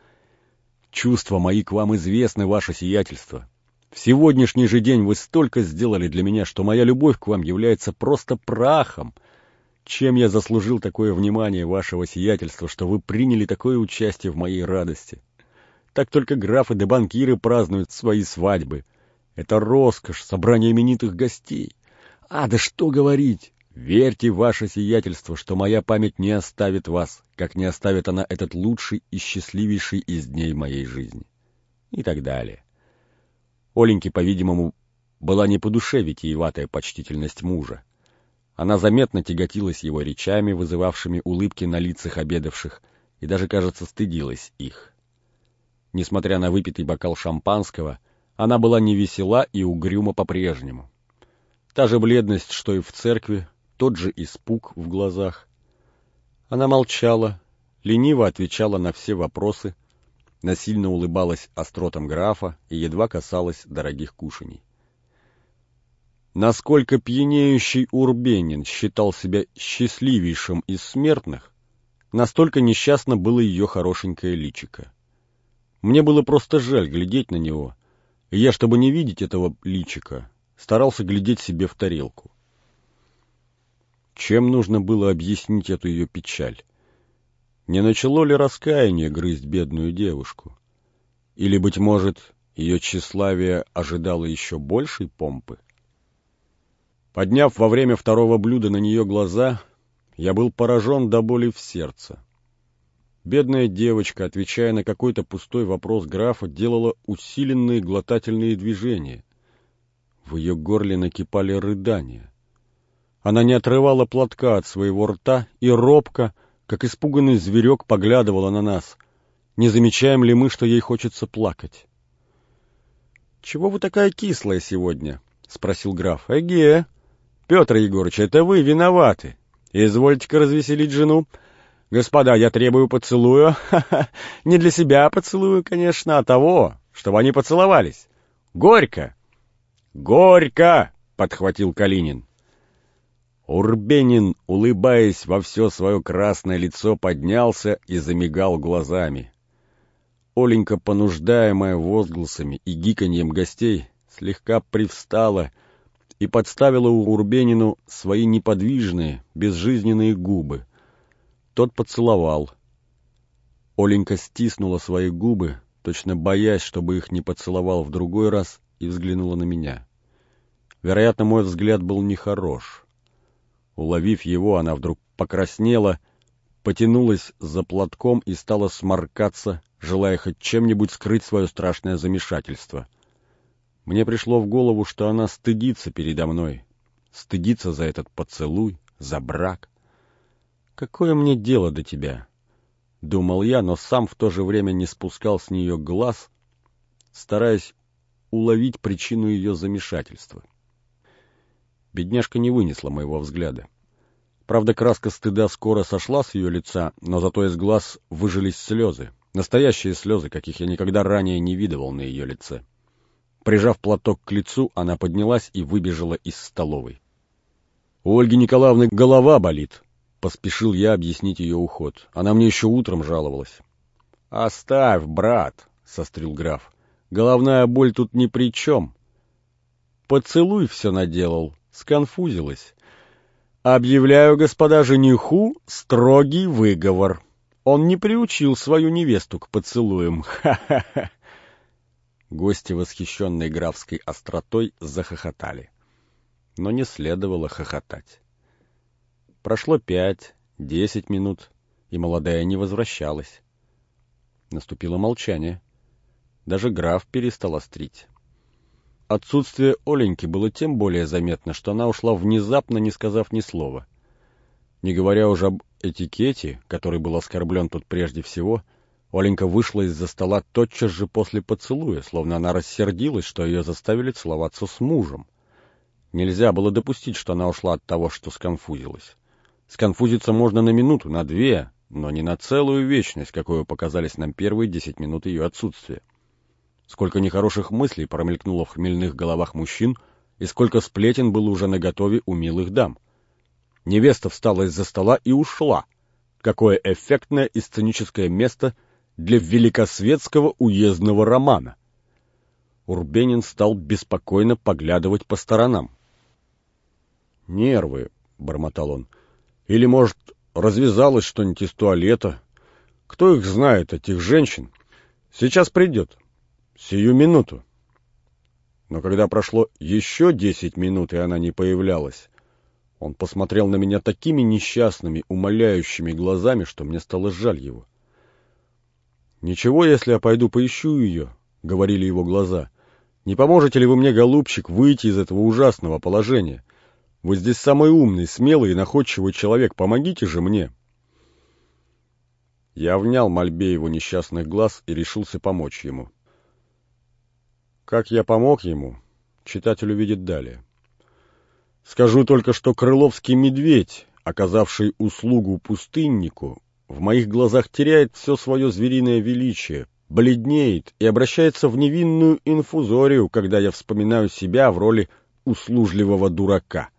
«Чувства мои к вам известны, ваше сиятельство. В сегодняшний же день вы столько сделали для меня, что моя любовь к вам является просто прахом. Чем я заслужил такое внимание вашего сиятельства, что вы приняли такое участие в моей радости?» Так только графы да банкиры празднуют свои свадьбы. Это роскошь, собрание именитых гостей. А, да что говорить! Верьте, ваше сиятельство, что моя память не оставит вас, как не оставит она этот лучший и счастливейший из дней моей жизни. И так далее. Оленьке, по-видимому, была не по душе витиеватая почтительность мужа. Она заметно тяготилась его речами, вызывавшими улыбки на лицах обедавших, и даже, кажется, стыдилась их. Несмотря на выпитый бокал шампанского, она была невесела и угрюма по-прежнему. Та же бледность, что и в церкви, тот же испуг в глазах. Она молчала, лениво отвечала на все вопросы, насильно улыбалась остротам графа и едва касалась дорогих кушаний. Насколько пьянеющий Урбенин считал себя счастливейшим из смертных, настолько несчастно было ее хорошенькое личико. Мне было просто жаль глядеть на него, и я, чтобы не видеть этого личика, старался глядеть себе в тарелку. Чем нужно было объяснить эту ее печаль? Не начало ли раскаяние грызть бедную девушку? Или, быть может, ее тщеславие ожидало еще большей помпы? Подняв во время второго блюда на нее глаза, я был поражен до боли в сердце. Бедная девочка, отвечая на какой-то пустой вопрос графа, делала усиленные глотательные движения. В ее горле накипали рыдания. Она не отрывала платка от своего рта и робко, как испуганный зверек, поглядывала на нас. Не замечаем ли мы, что ей хочется плакать? — Чего вы такая кислая сегодня? — спросил граф. — Эге, Петр Егорыч, это вы виноваты. Извольте-ка развеселить жену. Господа, я требую поцелуя. Не для себя поцелую, конечно, а того, чтобы они поцеловались. Горько! Горько! Подхватил Калинин. Урбенин, улыбаясь во все свое красное лицо, поднялся и замигал глазами. Оленька, понуждаемая возгласами и гиканьем гостей, слегка привстала и подставила Урбенину свои неподвижные, безжизненные губы. Тот поцеловал. Оленька стиснула свои губы, точно боясь, чтобы их не поцеловал в другой раз, и взглянула на меня. Вероятно, мой взгляд был нехорош. Уловив его, она вдруг покраснела, потянулась за платком и стала сморкаться, желая хоть чем-нибудь скрыть свое страшное замешательство. Мне пришло в голову, что она стыдится передо мной, стыдится за этот поцелуй, за брак. «Какое мне дело до тебя?» — думал я, но сам в то же время не спускал с нее глаз, стараясь уловить причину ее замешательства. Бедняжка не вынесла моего взгляда. Правда, краска стыда скоро сошла с ее лица, но зато из глаз выжились слезы. Настоящие слезы, каких я никогда ранее не видывал на ее лице. Прижав платок к лицу, она поднялась и выбежала из столовой. У Ольги Николаевны голова болит, Поспешил я объяснить ее уход. Она мне еще утром жаловалась. «Оставь, брат!» — сострил граф. «Головная боль тут ни при чем. Поцелуй все наделал, сконфузилась. Объявляю, господа жениху, строгий выговор. Он не приучил свою невесту к поцелуям. Ха-ха-ха!» Гости, восхищенные графской остротой, захохотали. Но не следовало хохотать. Прошло пять, десять минут, и молодая не возвращалась. Наступило молчание. Даже граф перестал острить. Отсутствие Оленьки было тем более заметно, что она ушла внезапно, не сказав ни слова. Не говоря уже об этикете, который был оскорблен тут прежде всего, Оленька вышла из-за стола тотчас же после поцелуя, словно она рассердилась, что ее заставили целоваться с мужем. Нельзя было допустить, что она ушла от того, что сконфузилась. Сконфузиться можно на минуту, на две, но не на целую вечность, какую показались нам первые десять минут ее отсутствия. Сколько нехороших мыслей промелькнуло в хмельных головах мужчин, и сколько сплетен было уже наготове у милых дам. Невеста встала из-за стола и ушла. Какое эффектное и сценическое место для великосветского уездного романа! Урбенин стал беспокойно поглядывать по сторонам. «Нервы», — бормотал он, — или, может, развязалось что-нибудь из туалета. Кто их знает, этих женщин? Сейчас придет. Сию минуту. Но когда прошло еще десять минут, и она не появлялась, он посмотрел на меня такими несчастными, умоляющими глазами, что мне стало жаль его. «Ничего, если я пойду поищу ее», — говорили его глаза. «Не поможете ли вы мне, голубчик, выйти из этого ужасного положения? Вы здесь самый умный, смелый и находчивый человек. Помогите же мне!» Я внял мольбе его несчастных глаз и решился помочь ему. Как я помог ему, читатель увидит далее. Скажу только, что крыловский медведь, оказавший услугу пустыннику, в моих глазах теряет все свое звериное величие, бледнеет и обращается в невинную инфузорию, когда я вспоминаю себя в роли услужливого дурака.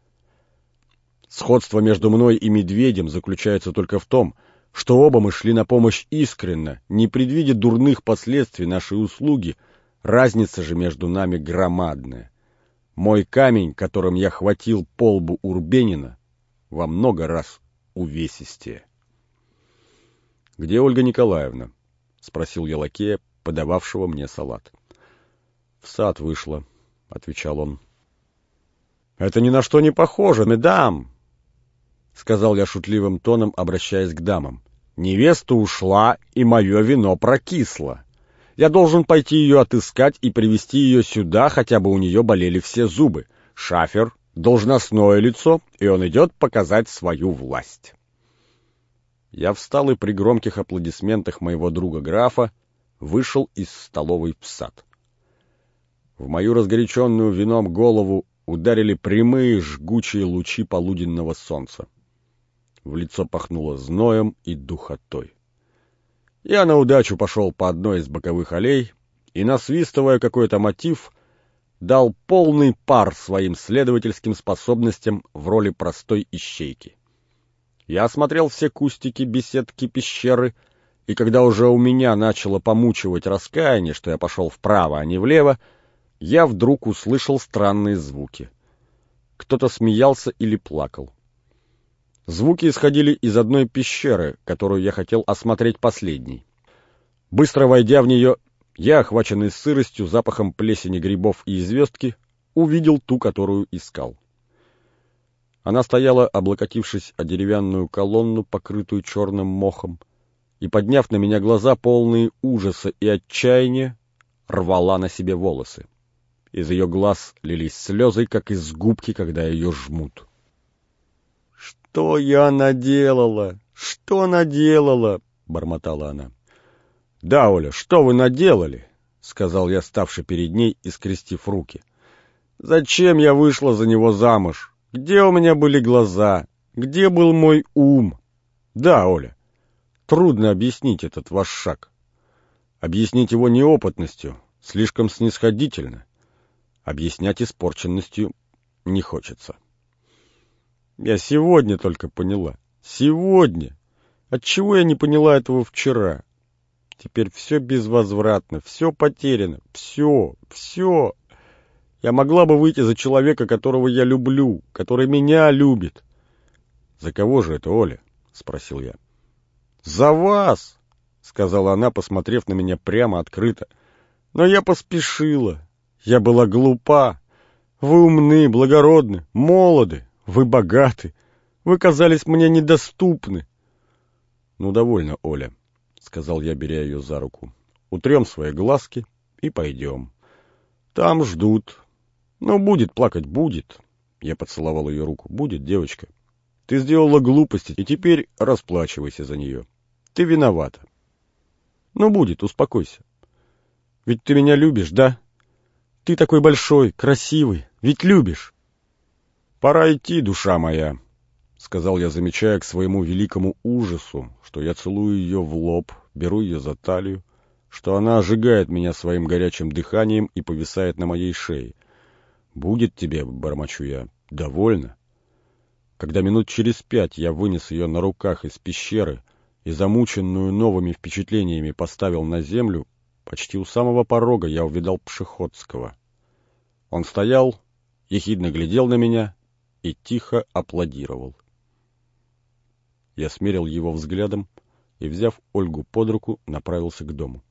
Сходство между мной и медведем заключается только в том, что оба мы шли на помощь искренно, не предвидя дурных последствий нашей услуги, разница же между нами громадная. Мой камень, которым я хватил полбу Урбенина, во много раз увесистее. — Где Ольга Николаевна? — спросил я лакея, подававшего мне салат. — В сад вышла, — отвечал он. — Это ни на что не похоже, медам! — сказал я шутливым тоном, обращаясь к дамам. Невеста ушла, и мое вино прокисло. Я должен пойти ее отыскать и привести ее сюда, хотя бы у нее болели все зубы. Шафер — должностное лицо, и он идет показать свою власть. Я встал и при громких аплодисментах моего друга графа вышел из столовой в сад. В мою разгоряченную вином голову ударили прямые жгучие лучи полуденного солнца. В лицо пахнуло зноем и духотой. Я на удачу пошел по одной из боковых аллей и, насвистывая какой-то мотив, дал полный пар своим следовательским способностям в роли простой ищейки. Я осмотрел все кустики, беседки, пещеры, и когда уже у меня начало помучивать раскаяние, что я пошел вправо, а не влево, я вдруг услышал странные звуки. Кто-то смеялся или плакал. Звуки исходили из одной пещеры, которую я хотел осмотреть последней. Быстро войдя в нее, я, охваченный сыростью, запахом плесени грибов и звездки, увидел ту, которую искал. Она стояла, облокотившись о деревянную колонну, покрытую черным мохом, и, подняв на меня глаза, полные ужаса и отчаяния, рвала на себе волосы. Из ее глаз лились слезы, как из губки, когда ее жмут. «Что я наделала? Что наделала?» — бормотала она. «Да, Оля, что вы наделали?» — сказал я, ставший перед ней и скрестив руки. «Зачем я вышла за него замуж? Где у меня были глаза? Где был мой ум? Да, Оля, трудно объяснить этот ваш шаг. Объяснить его неопытностью, слишком снисходительно объяснять испорченностью не хочется. Я сегодня только поняла. Сегодня. Отчего я не поняла этого вчера? Теперь все безвозвратно, все потеряно, все, все. Я могла бы выйти за человека, которого я люблю, который меня любит. За кого же это, Оля? Спросил я. За вас, сказала она, посмотрев на меня прямо открыто. Но я поспешила. Я была глупа. Вы умны, благородны, молоды, вы богаты. Вы казались мне недоступны. Ну, довольно, Оля, — сказал я, беря ее за руку. Утрем свои глазки и пойдем. Там ждут. Ну, будет плакать, будет. Я поцеловал ее руку. Будет, девочка. Ты сделала глупости, и теперь расплачивайся за нее. Ты виновата. Ну, будет, успокойся. Ведь ты меня любишь, да? Ты такой большой, красивый, ведь любишь. Пора идти, душа моя, — сказал я, замечая к своему великому ужасу, что я целую ее в лоб, беру ее за талию, что она ожигает меня своим горячим дыханием и повисает на моей шее. «Будет тебе, — бормочу я, — довольно». Когда минут через пять я вынес ее на руках из пещеры и, замученную новыми впечатлениями, поставил на землю, Почти у самого порога я увидал Пшеходского. Он стоял, ехидно глядел на меня и тихо аплодировал. Я смерил его взглядом и, взяв Ольгу под руку, направился к дому.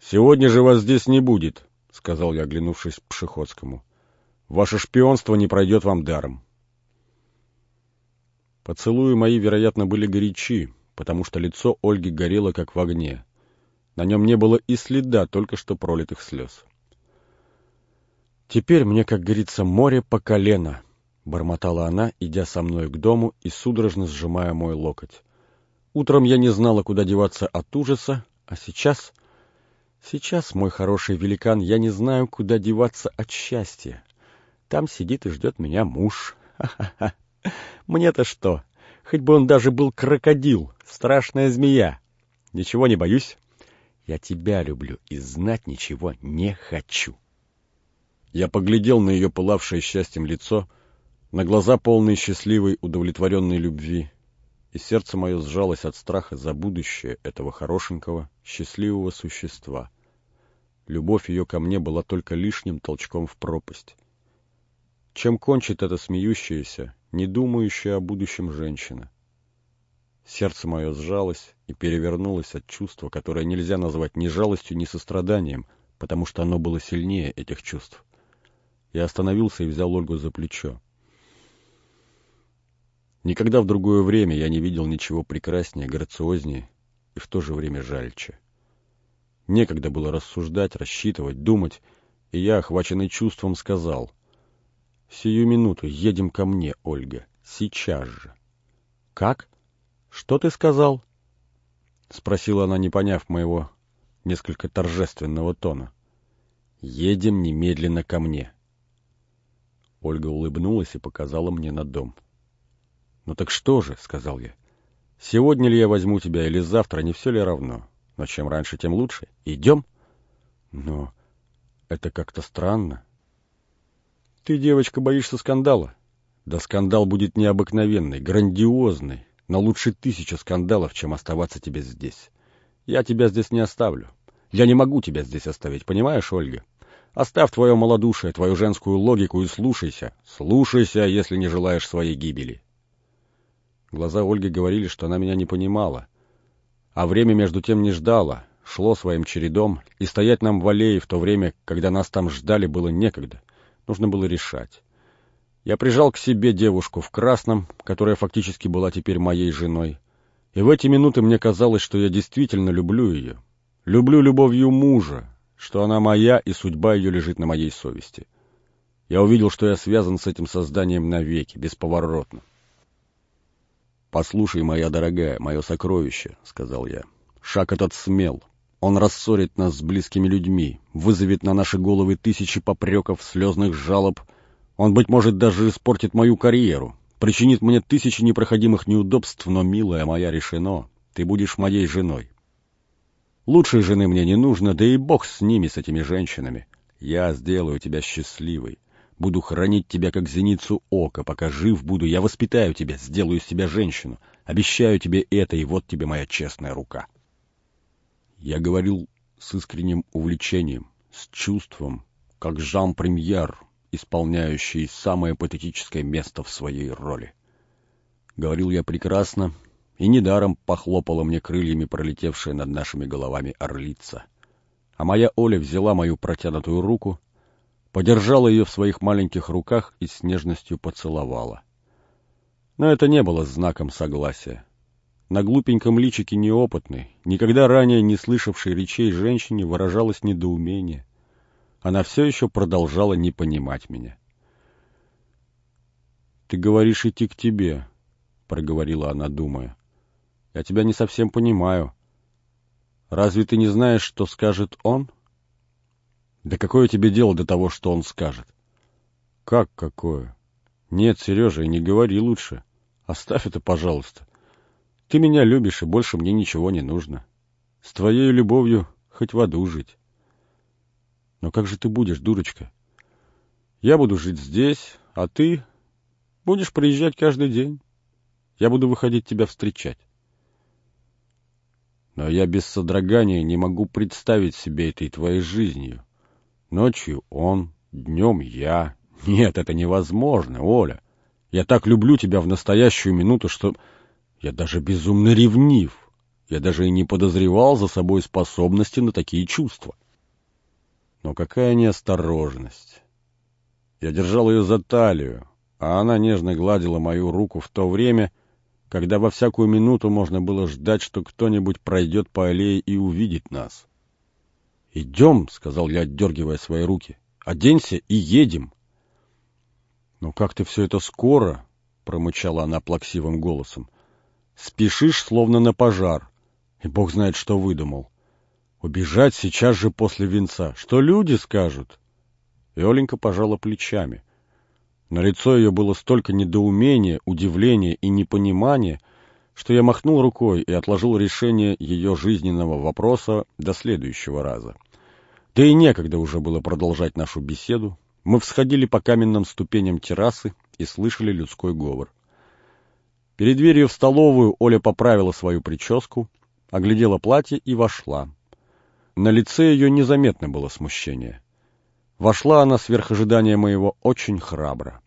«Сегодня же вас здесь не будет», — сказал я, оглянувшись Пшеходскому. «Ваше шпионство не пройдет вам даром». Поцелуи мои, вероятно, были горячи, потому что лицо Ольги горело, как в огне. На нем не было и следа только что пролитых слез. «Теперь мне, как говорится, море по колено», — бормотала она, идя со мной к дому и судорожно сжимая мой локоть. «Утром я не знала, куда деваться от ужаса, а сейчас...» «Сейчас, мой хороший великан, я не знаю, куда деваться от счастья. Там сидит и ждет меня муж. Ха-ха-ха! Мне-то что? Хоть бы он даже был крокодил, страшная змея. Ничего не боюсь». Я тебя люблю и знать ничего не хочу. Я поглядел на ее пылавшее счастьем лицо, на глаза полные счастливой, удовлетворенной любви, и сердце мое сжалось от страха за будущее этого хорошенького, счастливого существа. Любовь ее ко мне была только лишним толчком в пропасть. Чем кончит эта смеющаяся, не думающая о будущем женщина? Сердце мое сжалось и перевернулось от чувства, которое нельзя назвать ни жалостью, ни состраданием, потому что оно было сильнее этих чувств. Я остановился и взял Ольгу за плечо. Никогда в другое время я не видел ничего прекраснее, грациознее и в то же время жальче. Некогда было рассуждать, рассчитывать, думать, и я, охваченный чувством, сказал, «Сию минуту едем ко мне, Ольга, сейчас же». «Как? Что ты сказал?» — спросила она, не поняв моего несколько торжественного тона. «Едем немедленно ко мне». Ольга улыбнулась и показала мне на дом. «Ну так что же?» — сказал я. «Сегодня ли я возьму тебя или завтра, не все ли равно? Но чем раньше, тем лучше. Идем?» «Но это как-то странно». «Ты, девочка, боишься скандала?» «Да скандал будет необыкновенный, грандиозный, но лучше тысяча скандалов, чем оставаться тебе здесь. Я тебя здесь не оставлю. Я не могу тебя здесь оставить, понимаешь, Ольга? Оставь твое малодушие, твою женскую логику и слушайся. Слушайся, если не желаешь своей гибели. Глаза Ольги говорили, что она меня не понимала. А время между тем не ждало, шло своим чередом, и стоять нам в аллее в то время, когда нас там ждали, было некогда. Нужно было решать. Я прижал к себе девушку в красном, которая фактически была теперь моей женой. И в эти минуты мне казалось, что я действительно люблю ее. Люблю любовью мужа, что она моя и судьба ее лежит на моей совести. Я увидел, что я связан с этим созданием навеки, бесповоротно. «Послушай, моя дорогая, мое сокровище», — сказал я. «Шаг этот смел. Он рассорит нас с близкими людьми, вызовет на наши головы тысячи попреков, слезных жалоб — он, быть может, даже испортит мою карьеру, причинит мне тысячи непроходимых неудобств, но, милая моя, решено, ты будешь моей женой. Лучшей жены мне не нужно, да и бог с ними, с этими женщинами. Я сделаю тебя счастливой. Буду хранить тебя, как зеницу ока, пока жив буду. Я воспитаю тебя, сделаю из тебя женщину. Обещаю тебе это, и вот тебе моя честная рука. Я говорил с искренним увлечением, с чувством, как Жан-Премьер, исполняющий самое патетическое место в своей роли. Говорил я прекрасно, и недаром похлопала мне крыльями пролетевшая над нашими головами орлица. А моя Оля взяла мою протянутую руку, подержала ее в своих маленьких руках и с нежностью поцеловала. Но это не было знаком согласия. На глупеньком личике неопытной, никогда ранее не слышавшей речей женщине выражалось недоумение она все еще продолжала не понимать меня. «Ты говоришь идти к тебе», — проговорила она, думая. «Я тебя не совсем понимаю. Разве ты не знаешь, что скажет он?» «Да какое тебе дело до того, что он скажет?» «Как какое?» «Нет, Сережа, и не говори лучше. Оставь это, пожалуйста. Ты меня любишь, и больше мне ничего не нужно. С твоей любовью хоть в аду жить». Но как же ты будешь, дурочка? Я буду жить здесь, а ты будешь приезжать каждый день. Я буду выходить тебя встречать. Но я без содрогания не могу представить себе этой твоей жизнью. Ночью он, днем я. Нет, это невозможно, Оля. Я так люблю тебя в настоящую минуту, что я даже безумно ревнив. Я даже и не подозревал за собой способности на такие чувства. Но какая неосторожность! Я держал ее за талию, а она нежно гладила мою руку в то время, когда во всякую минуту можно было ждать, что кто-нибудь пройдет по аллее и увидит нас. «Идем», — сказал я, отдергивая свои руки, — «оденься и едем». «Ну как ты все это скоро?» — промычала она плаксивым голосом. «Спешишь, словно на пожар, и бог знает, что выдумал. Убежать сейчас же после венца. Что люди скажут? И пожала плечами. На лицо ее было столько недоумения, удивления и непонимания, что я махнул рукой и отложил решение ее жизненного вопроса до следующего раза. Да и некогда уже было продолжать нашу беседу. Мы всходили по каменным ступеням террасы и слышали людской говор. Перед дверью в столовую Оля поправила свою прическу, оглядела платье и вошла. На лице ее незаметно было смущение. Вошла она сверх ожидания моего очень храбро.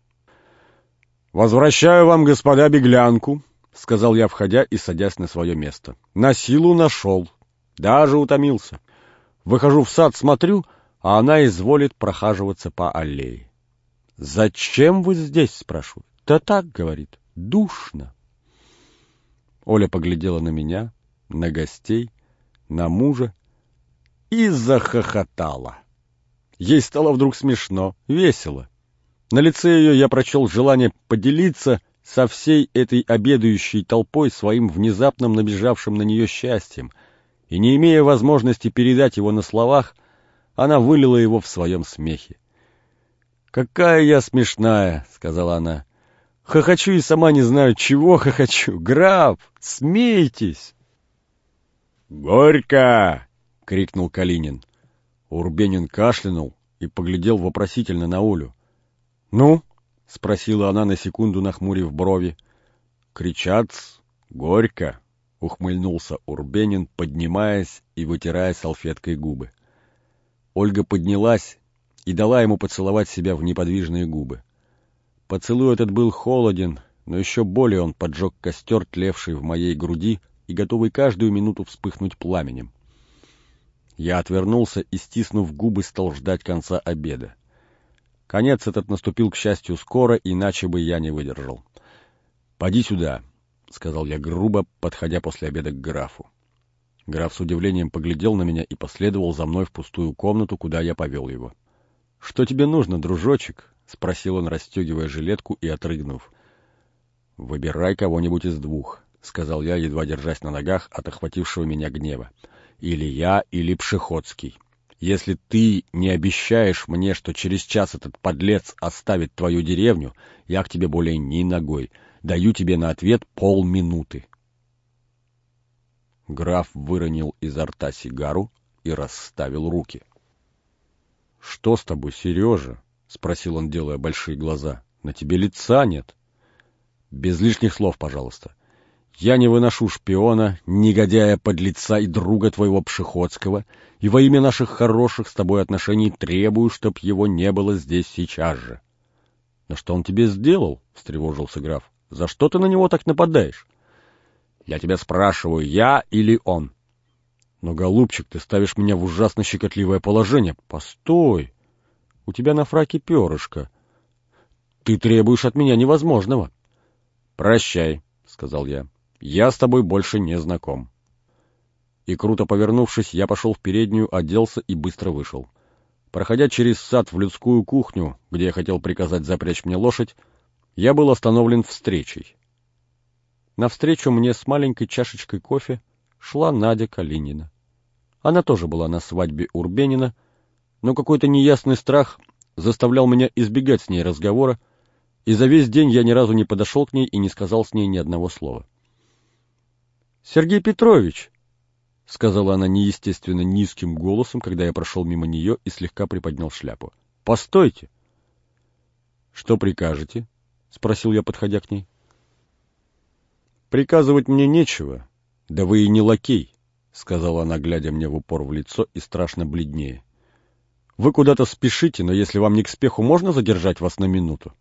«Возвращаю вам, господа, беглянку», — сказал я, входя и садясь на свое место. «На силу нашел. Даже утомился. Выхожу в сад, смотрю, а она изволит прохаживаться по аллее. «Зачем вы здесь?» — спрашиваю. «Да так», — говорит. Душно. Оля поглядела на меня, на гостей, на мужа и захохотала. Ей стало вдруг смешно, весело. На лице ее я прочел желание поделиться со всей этой обедающей толпой своим внезапным набежавшим на нее счастьем, и, не имея возможности передать его на словах, она вылила его в своем смехе. «Какая я смешная!» — сказала она. «Хохочу и сама не знаю, чего хохочу. Граф, смейтесь!» «Горько!» — крикнул Калинин. Урбенин кашлянул и поглядел вопросительно на Олю. «Ну?» — спросила она на секунду, нахмурив брови. «Кричат горько!» — ухмыльнулся Урбенин, поднимаясь и вытирая салфеткой губы. Ольга поднялась и дала ему поцеловать себя в неподвижные губы. Поцелуй этот был холоден, но еще более он поджег костер, тлевший в моей груди и готовый каждую минуту вспыхнуть пламенем. Я отвернулся и, стиснув губы, стал ждать конца обеда. Конец этот наступил, к счастью, скоро, иначе бы я не выдержал. «Поди сюда», — сказал я грубо, подходя после обеда к графу. Граф с удивлением поглядел на меня и последовал за мной в пустую комнату, куда я повел его. «Что тебе нужно, дружочек?» — спросил он, расстегивая жилетку и отрыгнув. «Выбирай кого-нибудь из двух», — сказал я, едва держась на ногах от охватившего меня гнева. «Или я, или Пшеходский». Если ты не обещаешь мне, что через час этот подлец оставит твою деревню, я к тебе более ни ногой. Даю тебе на ответ полминуты. Граф выронил изо рта сигару и расставил руки. — Что с тобой, Сережа? — спросил он, делая большие глаза. — На тебе лица нет. — Без лишних слов, пожалуйста. Я не выношу шпиона, негодяя, подлеца и друга твоего Пшеходского, и во имя наших хороших с тобой отношений требую, чтоб его не было здесь сейчас же. — Но что он тебе сделал? — встревожился граф. — За что ты на него так нападаешь? — Я тебя спрашиваю, я или он? — Но, голубчик, ты ставишь меня в ужасно щекотливое положение. Постой! У тебя на фраке перышко. Ты требуешь от меня невозможного. — Прощай, — сказал я. Я с тобой больше не знаком. И круто повернувшись, я пошел в переднюю, оделся и быстро вышел. Проходя через сад в людскую кухню, где я хотел приказать запрячь мне лошадь, я был остановлен встречей. Навстречу мне с маленькой чашечкой кофе шла Надя Калинина. Она тоже была на свадьбе Урбенина, но какой-то неясный страх заставлял меня избегать с ней разговора, и за весь день я ни разу не подошел к ней и не сказал с ней ни одного слова. — Сергей Петрович, — сказала она неестественно низким голосом, когда я прошел мимо нее и слегка приподнял шляпу. — Постойте! — Что прикажете? — спросил я, подходя к ней. — Приказывать мне нечего. Да вы и не лакей, — сказала она, глядя мне в упор в лицо и страшно бледнее. — Вы куда-то спешите, но если вам не к спеху, можно задержать вас на минуту?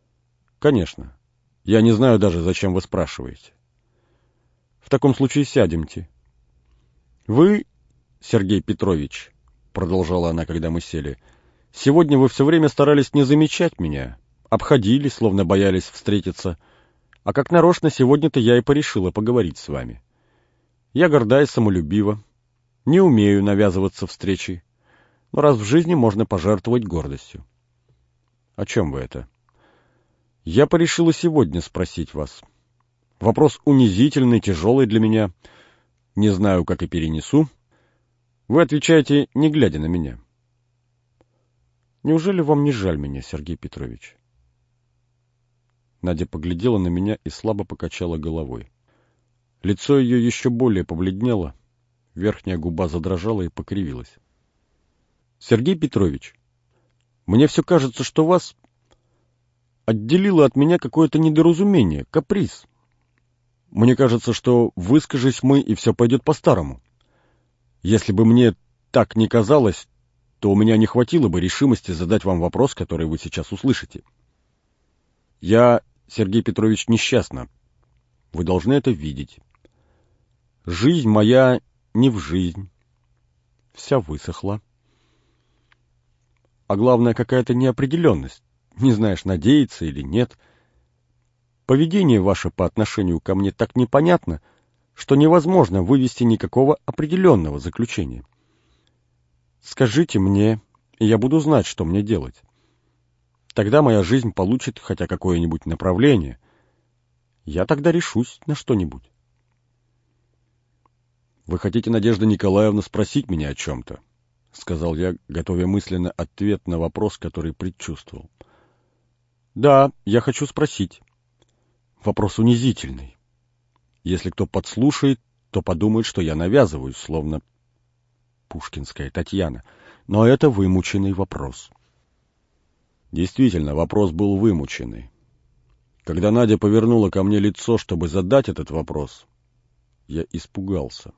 — Конечно. Я не знаю даже, зачем вы спрашиваете. В таком случае сядемте. Вы, Сергей Петрович, продолжала она, когда мы сели, сегодня вы все время старались не замечать меня, обходили, словно боялись встретиться, а как нарочно сегодня-то я и порешила поговорить с вами. Я горда и самолюбива, не умею навязываться встречи, но раз в жизни можно пожертвовать гордостью. О чем вы это? Я порешила сегодня спросить вас. Вопрос унизительный, тяжелый для меня. Не знаю, как и перенесу. Вы отвечаете, не глядя на меня. Неужели вам не жаль меня, Сергей Петрович? Надя поглядела на меня и слабо покачала головой. Лицо ее еще более побледнело, верхняя губа задрожала и покривилась. Сергей Петрович, мне все кажется, что вас отделило от меня какое-то недоразумение, каприз. Мне кажется, что выскажись мы, и все пойдет по-старому. Если бы мне так не казалось, то у меня не хватило бы решимости задать вам вопрос, который вы сейчас услышите. Я, Сергей Петрович, несчастна. Вы должны это видеть. Жизнь моя не в жизнь. Вся высохла. А главное, какая-то неопределенность. Не знаешь, надеяться или нет — Поведение ваше по отношению ко мне так непонятно, что невозможно вывести никакого определенного заключения. Скажите мне, и я буду знать, что мне делать. Тогда моя жизнь получит хотя какое-нибудь направление. Я тогда решусь на что-нибудь. «Вы хотите, Надежда Николаевна, спросить меня о чем-то?» — сказал я, готовя мысленно ответ на вопрос, который предчувствовал. «Да, я хочу спросить. Вопрос унизительный. Если кто подслушает, то подумает, что я навязываюсь, словно пушкинская Татьяна. Но это вымученный вопрос». Действительно, вопрос был вымученный. Когда Надя повернула ко мне лицо, чтобы задать этот вопрос, я испугался.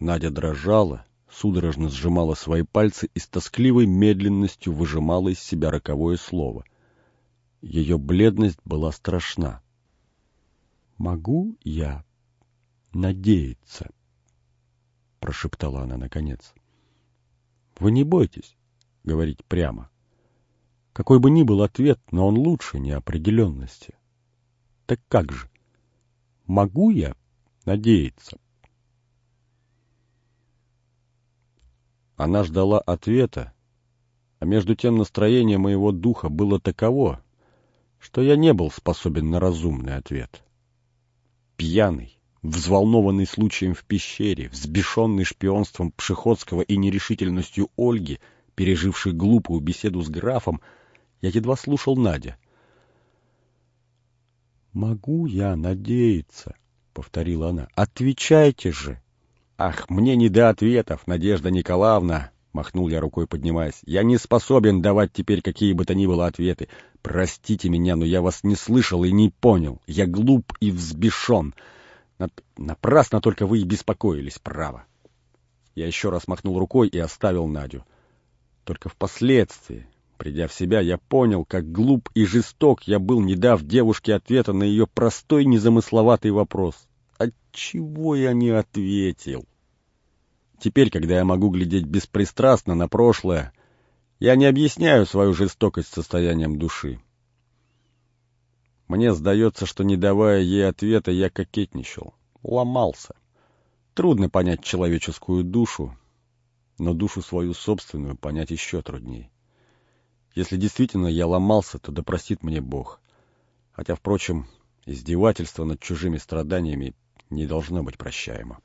Надя дрожала, судорожно сжимала свои пальцы и с тоскливой медленностью выжимала из себя роковое слово. Ее бледность была страшна. «Могу я надеяться?» — прошептала она наконец. «Вы не бойтесь говорить прямо. Какой бы ни был ответ, но он лучше неопределенности. Так как же? Могу я надеяться?» Она ждала ответа, а между тем настроение моего духа было таково, что я не был способен на разумный ответ. Пьяный, взволнованный случаем в пещере, взбешенный шпионством Пшеходского и нерешительностью Ольги, пережившей глупую беседу с графом, я едва слушал Надя. «Могу я надеяться?» — повторила она. «Отвечайте же!» «Ах, мне не до ответов, Надежда Николаевна!» — махнул я рукой, поднимаясь. «Я не способен давать теперь какие бы то ни было ответы. Простите меня, но я вас не слышал и не понял. Я глуп и взбешен. Напрасно только вы и беспокоились, право». Я еще раз махнул рукой и оставил Надю. Только впоследствии, придя в себя, я понял, как глуп и жесток я был, не дав девушке ответа на ее простой незамысловатый вопрос. Отчего я не ответил? Теперь, когда я могу глядеть беспристрастно на прошлое, я не объясняю свою жестокость состоянием души. Мне сдается, что, не давая ей ответа, я кокетничал, ломался. Трудно понять человеческую душу, но душу свою собственную понять еще труднее. Если действительно я ломался, то да мне Бог. Хотя, впрочем, издевательство над чужими страданиями не должно быть прощаемо.